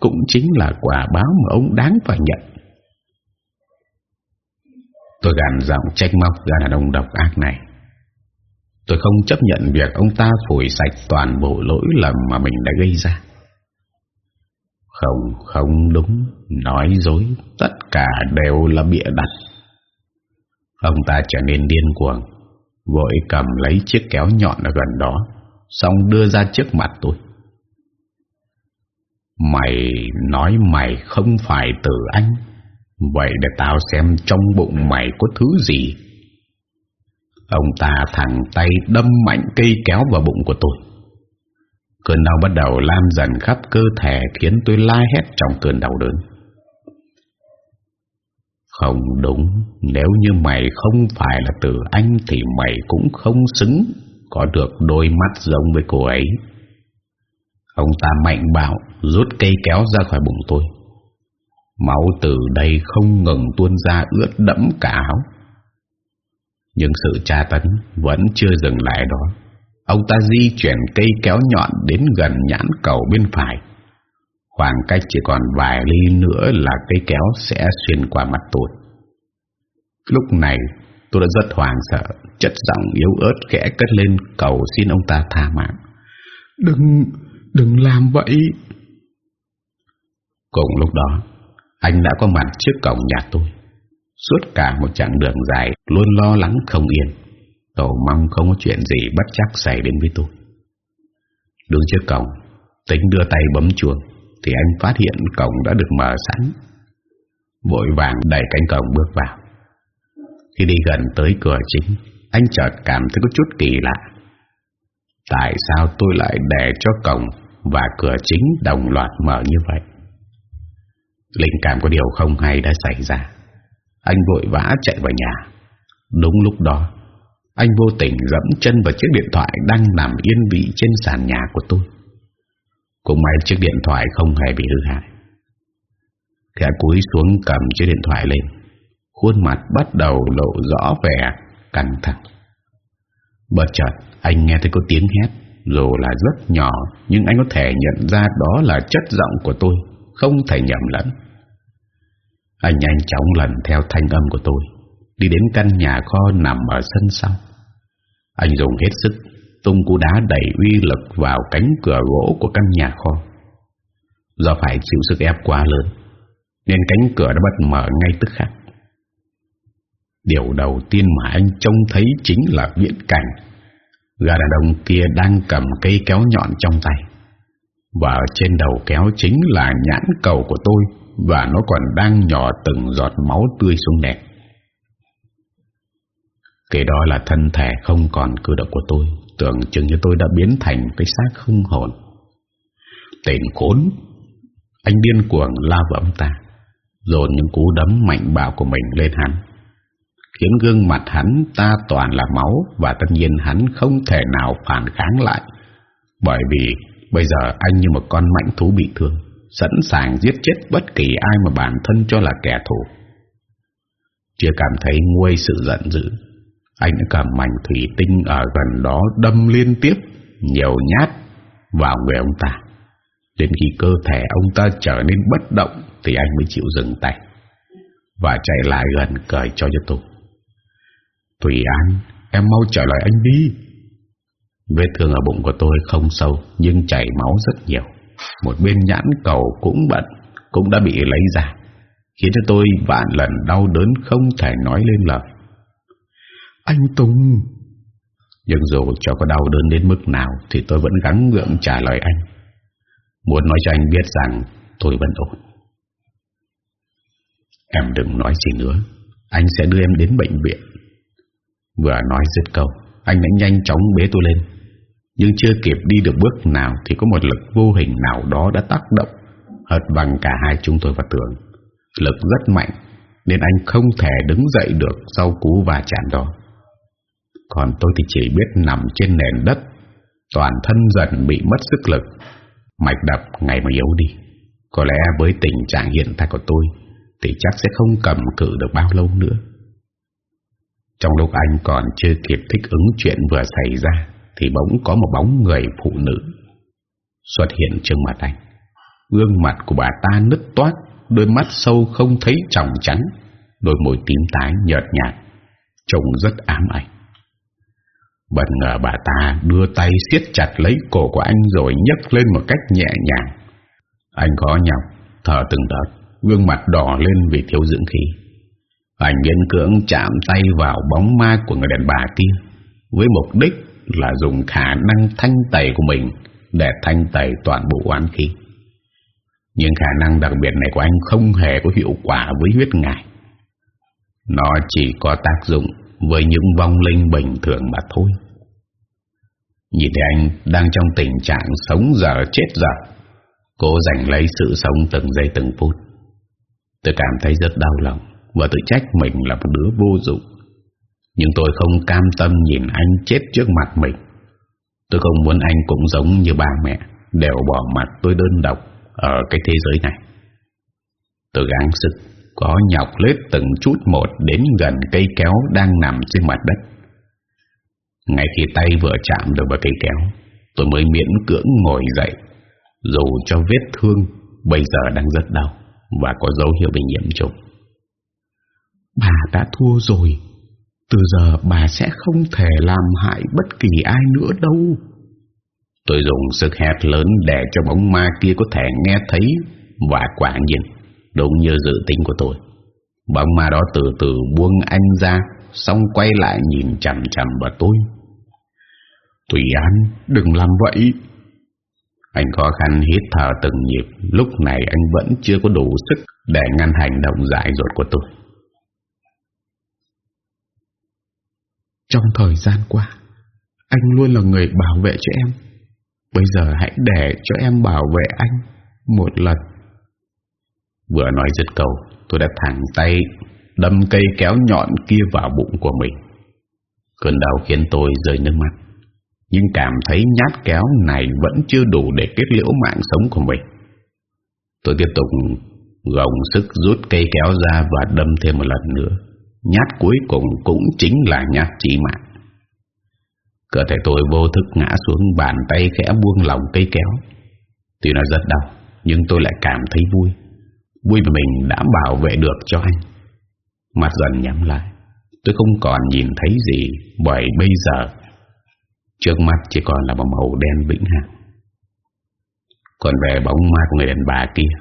Cũng chính là quả báo mà ông đáng phải nhận. Tôi gàn giọng trách móc ra đàn ông độc ác này. Tôi không chấp nhận việc ông ta phủi sạch toàn bộ lỗi lầm mà mình đã gây ra. Không, không đúng. Nói dối Tất cả đều là bịa đặt. Ông ta trở nên điên cuồng Vội cầm lấy chiếc kéo nhọn ở gần đó Xong đưa ra trước mặt tôi. Mày nói mày không phải từ anh. Vậy để tao xem trong bụng mày có thứ gì. Ông ta thẳng tay đâm mạnh cây kéo vào bụng của tôi. Cơn đau bắt đầu lan dần khắp cơ thể, Khiến tôi la hét trong cơn đau đớn. Không đúng, Nếu như mày không phải là từ anh Thì mày cũng không xứng, Có được đôi mắt giống với cô ấy. Ông ta mạnh bạo, Rút cây kéo ra khỏi bụng tôi. Máu từ đây không ngừng tuôn ra ướt đẫm cả áo. Nhưng sự tra tấn vẫn chưa dừng lại đó. Ông ta di chuyển cây kéo nhọn đến gần nhãn cầu bên phải. Khoảng cách chỉ còn vài ly nữa là cây kéo sẽ xuyên qua mặt tôi Lúc này tôi đã rất hoảng sợ Chất giọng yếu ớt khẽ cất lên cầu xin ông ta tha mạng. Đừng, đừng làm vậy. Cùng lúc đó anh đã có mặt trước cổng nhà tôi. Suốt cả một chặng đường dài Luôn lo lắng không yên tôi mong không có chuyện gì bất chắc xảy đến với tôi. Đứng trước cổng, Tính đưa tay bấm chuông, Thì anh phát hiện cổng đã được mở sẵn. Vội vàng đẩy cánh cổng bước vào. Khi đi gần tới cửa chính, Anh chợt cảm thấy có chút kỳ lạ. Tại sao tôi lại để cho cổng Và cửa chính đồng loạt mở như vậy? Linh cảm có điều không hay đã xảy ra. Anh vội vã chạy vào nhà. Đúng lúc đó anh vô tình dẫm chân vào chiếc điện thoại Đang nằm yên vị trên sàn nhà của tôi. Cũng may chiếc điện thoại không hề bị hư hại. Khẽ cúi xuống cầm chiếc điện thoại lên. Khuôn mặt bắt đầu lộ rõ vẻ căng thẳng. Bất chợt, anh nghe thấy có tiếng hét, Dù là rất nhỏ, Nhưng anh có thể nhận ra đó là chất giọng của tôi, Không thể nhầm lẫn. Anh nhanh chóng lần theo thanh âm của tôi. Đi đến căn nhà kho nằm ở sân sau. Anh dùng hết sức, Tung cú đá đầy uy lực vào cánh cửa gỗ của căn nhà kho. Do phải chịu sức ép quá lớn, Nên cánh cửa đã bật mở ngay tức khắc. Điều đầu tiên mà anh trông thấy chính là viễn cảnh. Gà đàn ông kia đang cầm cây kéo nhọn trong tay. Và trên đầu kéo chính là nhãn cầu của tôi, Và nó còn đang nhỏ từng giọt máu tươi xuống nền kể đó là thân thể không còn cử động của tôi, Tưởng chừng như tôi đã biến thành cái xác không hồn. Tên khốn, Anh điên cuồng lao vào ông ta, Dồn những cú đấm mạnh bạo của mình lên hắn, Khiến gương mặt hắn ta toàn là máu Và tất nhiên hắn không thể nào phản kháng lại. Bởi vì bây giờ anh như một con mãnh thú bị thương, Sẵn sàng giết chết bất kỳ ai mà bản thân cho là kẻ thù. Chưa cảm thấy nguôi sự giận dữ anh đã cầm mảnh thủy tinh ở gần đó đâm liên tiếp, Nhiều nhát vào người ông ta. Đến khi cơ thể ông ta trở nên bất động Thì anh mới chịu dừng tay Và chạy lại gần cởi cho cho tôi Thủy An, Em mau trả lời anh đi. Vết thương ở bụng của tôi không sâu, Nhưng chảy máu rất nhiều. Một bên nhãn cầu cũng bận, Cũng đã bị lấy ra, Khiến cho tôi vạn lần đau đớn Không thể nói lên lời. Anh Tùng. Nhưng dù cho có đau đớn đến mức nào Thì tôi vẫn gắng gượng trả lời anh. Muốn nói cho anh biết rằng Tôi vẫn ổn. Em đừng nói gì nữa. Anh sẽ đưa em đến bệnh viện. Vừa nói dứt câu, Anh đã nhanh chóng bế tôi lên. Nhưng chưa kịp đi được bước nào Thì có một lực vô hình nào đó đã tác động Hợt bằng cả hai chúng tôi vào tường. Lực rất mạnh, Nên anh không thể đứng dậy được Sau cú va chạm đó. Còn tôi thì chỉ biết nằm trên nền đất. Toàn thân dần bị mất sức lực. Mạch đập ngày mà yếu đi. Có lẽ với tình trạng hiện tại của tôi, Thì chắc sẽ không cầm cự được bao lâu nữa. Trong lúc anh còn chưa kịp thích ứng chuyện vừa xảy ra, Thì bỗng có một bóng người phụ nữ Xuất hiện trước mặt anh. Gương mặt của bà ta nứt toát, Đôi mắt sâu không thấy tròng trắng, Đôi môi tím tái nhợt nhạt, Trông rất ám ảnh. Bất ngờ bà ta đưa tay siết chặt lấy cổ của anh Rồi nhấc lên một cách nhẹ nhàng. Anh khó nhọc, Thở từng đợt, Gương mặt đỏ lên vì thiếu dưỡng khí. Anh nghiên cưỡng chạm tay vào bóng ma của người đàn bà kia, Với mục đích là dùng khả năng thanh tẩy của mình Để thanh tẩy toàn bộ oán khí. Nhưng khả năng đặc biệt này của anh không hề có hiệu quả với huyết ngài. Nó chỉ có tác dụng với những vong linh bình thường mà thôi. Nhìn thấy anh đang trong tình trạng sống giờ chết giờ Cố giành lấy sự sống từng giây từng phút Tôi cảm thấy rất đau lòng và tự trách mình là một đứa vô dụng. Nhưng tôi không cam tâm nhìn anh chết trước mặt mình. Tôi không muốn anh cũng giống như ba mẹ, đều bỏ mặt tôi đơn độc ở cái thế giới này. Tôi gắng sức, có nhọc lết từng chút một đến gần cây kéo đang nằm trên mặt đất. Ngay khi tay vừa chạm được vào cây kéo, tôi mới miễn cưỡng ngồi dậy, dù cho vết thương bây giờ đang rất đau và có dấu hiệu bị nhiễm trùng. Bà đã thua rồi. Từ giờ bà sẽ không thể làm hại bất kỳ ai nữa đâu. Tôi dùng sức hét lớn để cho bóng ma kia có thể nghe thấy Và quả nhiên Đúng như dự tính của tôi. Bóng ma đó từ từ buông anh ra Xong quay lại nhìn chầm chầm vào tôi Tùy An đừng làm vậy. Anh khó khăn hít thở từng nhịp. Lúc này anh vẫn chưa có đủ sức Để ngăn hành động dại dột của tôi. Trong thời gian qua Anh luôn là người bảo vệ cho em. Bây giờ hãy để cho em bảo vệ anh Một lần. Vừa nói dứt câu Tôi đã thẳng tay Đâm cây kéo nhọn kia vào bụng của mình. Cơn đau khiến tôi rơi nước mắt nhưng cảm thấy nhát kéo này Vẫn chưa đủ để kết liễu mạng sống của mình. Tôi tiếp tục gồng sức rút cây kéo ra Và đâm thêm một lần nữa. Nhát cuối cùng cũng chính là nhát chí mạng. Cơ thể tôi vô thức ngã xuống, bàn tay khẽ buông lòng cây kéo. Tuy nó rất đau, Nhưng tôi lại cảm thấy vui. Vui vì mình đã bảo vệ được cho anh. Mặt dần nhắm lại, Tôi không còn nhìn thấy gì Bởi bây giờ. Trước mắt chỉ còn là một màu đen vĩnh hằng. Còn về bóng ma của người đàn bà kia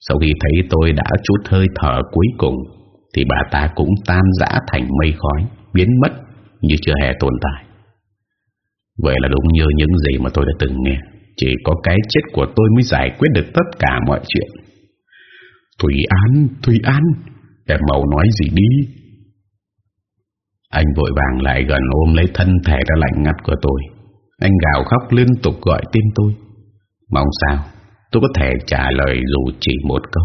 Sau khi thấy tôi đã chút hơi thở cuối cùng Thì bà ta cũng tan rã thành mây khói Biến mất như chưa hề tồn tại. Vậy là đúng như những gì mà tôi đã từng nghe Chỉ có cái chết của tôi mới giải quyết được tất cả mọi chuyện. Thủy An, Thủy An Em màu nói gì đi. Anh vội vàng lại gần ôm lấy thân thể đã lạnh ngắt của tôi. Anh gào khóc liên tục gọi tên tôi. Mong sao, tôi có thể trả lời dù chỉ một câu.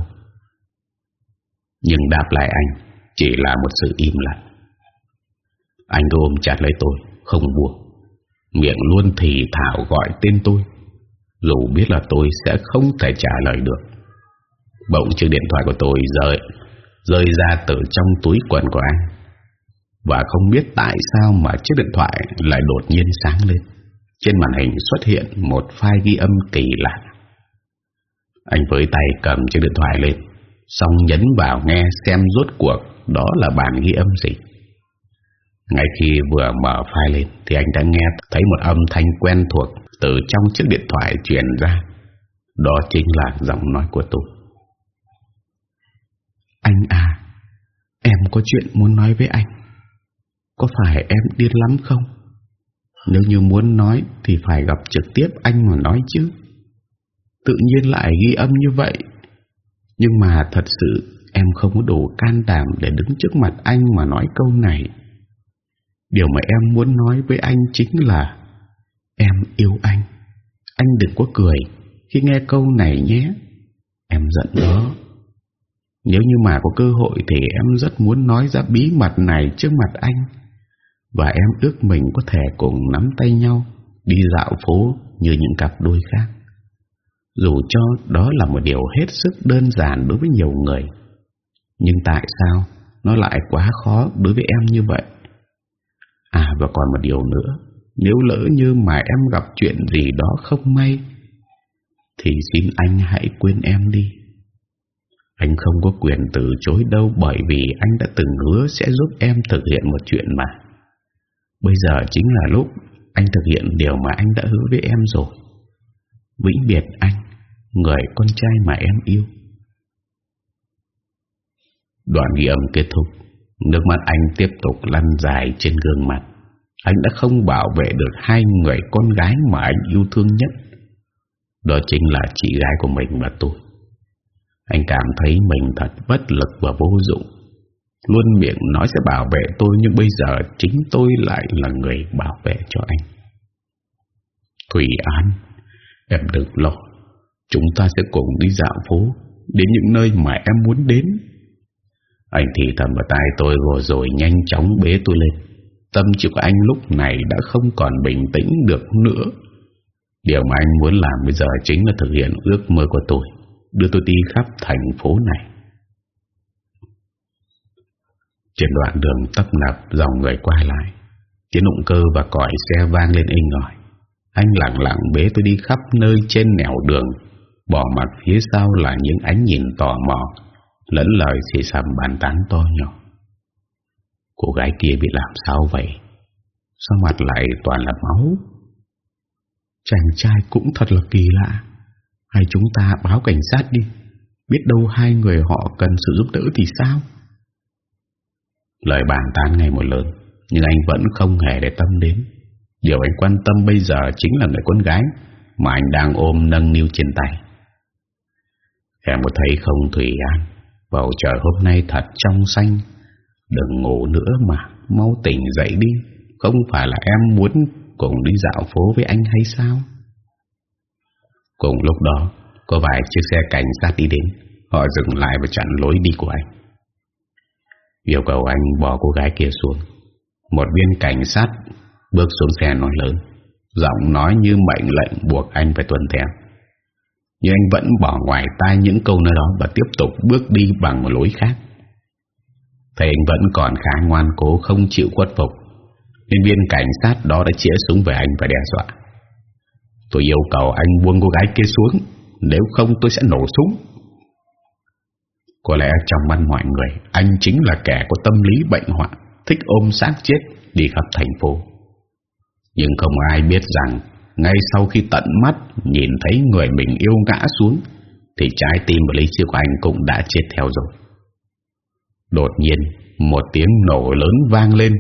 Nhưng đáp lại anh Chỉ là một sự im lặng. Anh ôm chặt lấy tôi, Không buông. Miệng luôn thì thảo gọi tên tôi. Dù biết là tôi sẽ không thể trả lời được. Bỗng chiếc điện thoại của tôi rơi Rơi ra từ trong túi quần của anh. Và không biết tại sao mà chiếc điện thoại lại đột nhiên sáng lên. Trên màn hình xuất hiện một file ghi âm kỳ lạ. Anh với tay cầm chiếc điện thoại lên, Xong nhấn vào nghe xem rốt cuộc Đó là bản ghi âm gì. Ngay khi vừa mở file lên Thì anh đã nghe thấy một âm thanh quen thuộc Từ trong chiếc điện thoại truyền ra. Đó chính là giọng nói của tôi Anh à Em có chuyện muốn nói với anh. Có phải em điên lắm không? Nếu như muốn nói Thì phải gặp trực tiếp anh mà nói chứ. Tự nhiên lại ghi âm như vậy. Nhưng mà thật sự Em không có đủ can đảm Để đứng trước mặt anh mà nói câu này. Điều mà em muốn nói với anh chính là, Em yêu anh. Anh đừng có cười Khi nghe câu này nhé. Em giận đó Nếu như mà có cơ hội Thì em rất muốn nói ra bí mật này trước mặt anh. Và em ước mình có thể cùng nắm tay nhau Đi dạo phố như những cặp đôi khác. Dù cho đó là một điều hết sức đơn giản đối với nhiều người, Nhưng tại sao nó lại quá khó đối với em như vậy? À và còn một điều nữa, Nếu lỡ như mà em gặp chuyện gì đó không may, Thì xin anh hãy quên em đi. Anh không có quyền từ chối đâu Bởi vì anh đã từng hứa sẽ giúp em thực hiện một chuyện mà. Bây giờ chính là lúc Anh thực hiện điều mà anh đã hứa với em rồi. Vĩnh biệt anh, Người con trai mà em yêu. Đoạn ghi âm kết thúc, Nước mắt anh tiếp tục lăn dài trên gương mặt. Anh đã không bảo vệ được hai người con gái mà anh yêu thương nhất. Đó chính là chị gái của mình và tôi. Anh cảm thấy mình thật bất lực và vô dụng. Luôn miệng nói sẽ bảo vệ tôi Nhưng bây giờ chính tôi lại là người bảo vệ cho anh Thủy An Em đừng lo Chúng ta sẽ cùng đi dạo phố Đến những nơi mà em muốn đến anh thì thầm vào tai tôi rồi rồi nhanh chóng bế tôi lên. Tâm trí của anh lúc này đã không còn bình tĩnh được nữa. Điều mà anh muốn làm bây giờ chính là thực hiện ước mơ của tôi, đưa tôi đi khắp thành phố này. Trên đoạn đường tấp nập dòng người qua lại, tiếng động cơ và còi xe vang lên inh ỏi. Anh lặng lặng bế tôi đi khắp nơi trên nẻo đường, bỏ mặt phía sau là những ánh nhìn tò mò lẫn lời xì xầm bàn tán to nhỏ. Cô gái kia bị làm sao vậy? Sao mặt lại toàn là máu? Chàng trai cũng thật là kỳ lạ. Hay chúng ta báo cảnh sát đi, biết đâu hai người họ cần sự giúp đỡ thì sao? Lời bàn tán ngày một lớn, nhưng anh vẫn không hề để tâm đến. Điều anh quan tâm bây giờ chính là người con gái mà anh đang ôm nâng niu trên tay. Em có thấy không Thủy An? Bầu trời hôm nay thật trong xanh Đừng ngủ nữa mà Mau tỉnh dậy đi Không phải là em muốn cùng đi dạo phố với anh hay sao Cùng lúc đó Có vài chiếc xe cảnh sát đi đến Họ dừng lại và chặn lối đi của anh Yêu cầu anh bỏ cô gái kia xuống. Một viên cảnh sát Bước xuống xe nói lớn, Giọng nói như mệnh lệnh buộc anh phải tuân theo. Nhưng anh vẫn bỏ ngoài tai những câu nói đó Và tiếp tục bước đi bằng một lối khác. Thầy anh vẫn còn khá ngoan cố, không chịu khuất phục. Nên viên cảnh sát đó đã chĩa súng về anh và đe dọa. Tôi yêu cầu anh buông cô gái kia xuống, Nếu không tôi sẽ nổ súng. Có lẽ trong mắt mọi người Anh chính là kẻ có tâm lý bệnh hoạn Thích ôm xác chết đi khắp thành phố Nhưng không ai biết rằng ngay sau khi tận mắt nhìn thấy người mình yêu ngã xuống, thì trái tim và lý trí của anh cũng đã chết theo rồi. Đột nhiên, một tiếng nổ lớn vang lên,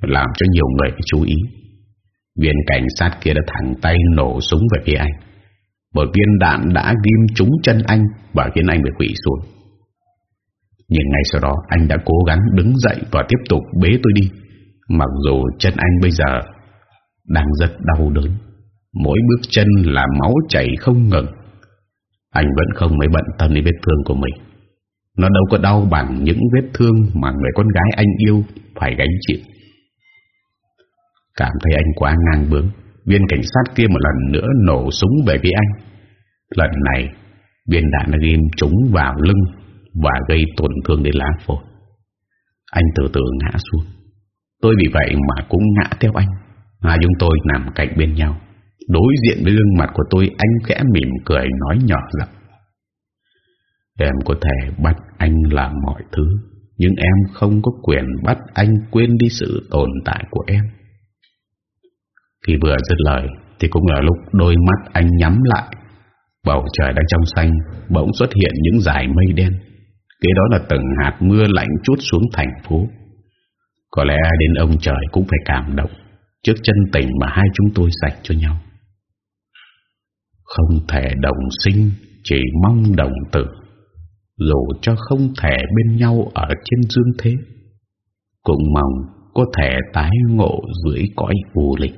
làm cho nhiều người chú ý. Viên cảnh sát kia đã thẳng tay nổ súng về phía anh. Một viên đạn đã ghim trúng chân anh và khiến anh bị quỵ xuống. Nhưng ngay sau đó anh đã cố gắng đứng dậy và tiếp tục bế tôi đi. Mặc dù chân anh bây giờ đang rất đau đớn. Mỗi bước chân là máu chảy không ngừng. Anh vẫn không mấy bận tâm đến vết thương của mình. Nó đâu có đau bằng những vết thương mà người con gái anh yêu phải gánh chịu. Cảm thấy anh quá ngang bướng, viên cảnh sát kia một lần nữa nổ súng về phía anh. Lần này, viên đạn đã ghim trúng vào lưng và gây tổn thương đến lá phổi. Anh từ từ ngã xuống. Tôi vì vậy mà cũng ngã theo anh. Hai chúng tôi nằm cạnh bên nhau. Đối diện với gương mặt của tôi, anh khẽ mỉm cười nói nhỏ giọng. Em có thể bắt anh làm mọi thứ, nhưng em không có quyền bắt anh quên đi sự tồn tại của em. Khi vừa dứt lời, thì cũng là lúc đôi mắt anh nhắm lại. Bầu trời đang trong xanh, bỗng xuất hiện những dải mây đen. Kế đó là từng hạt mưa lạnh chút xuống thành phố. Có lẽ đến ông trời cũng phải cảm động trước chân tình mà hai chúng tôi dành cho nhau. Không thể đồng sinh, chỉ mong đồng tử, dù cho không thể bên nhau ở trên dương thế, cũng mong có thể tái ngộ dưới cõi u lịch.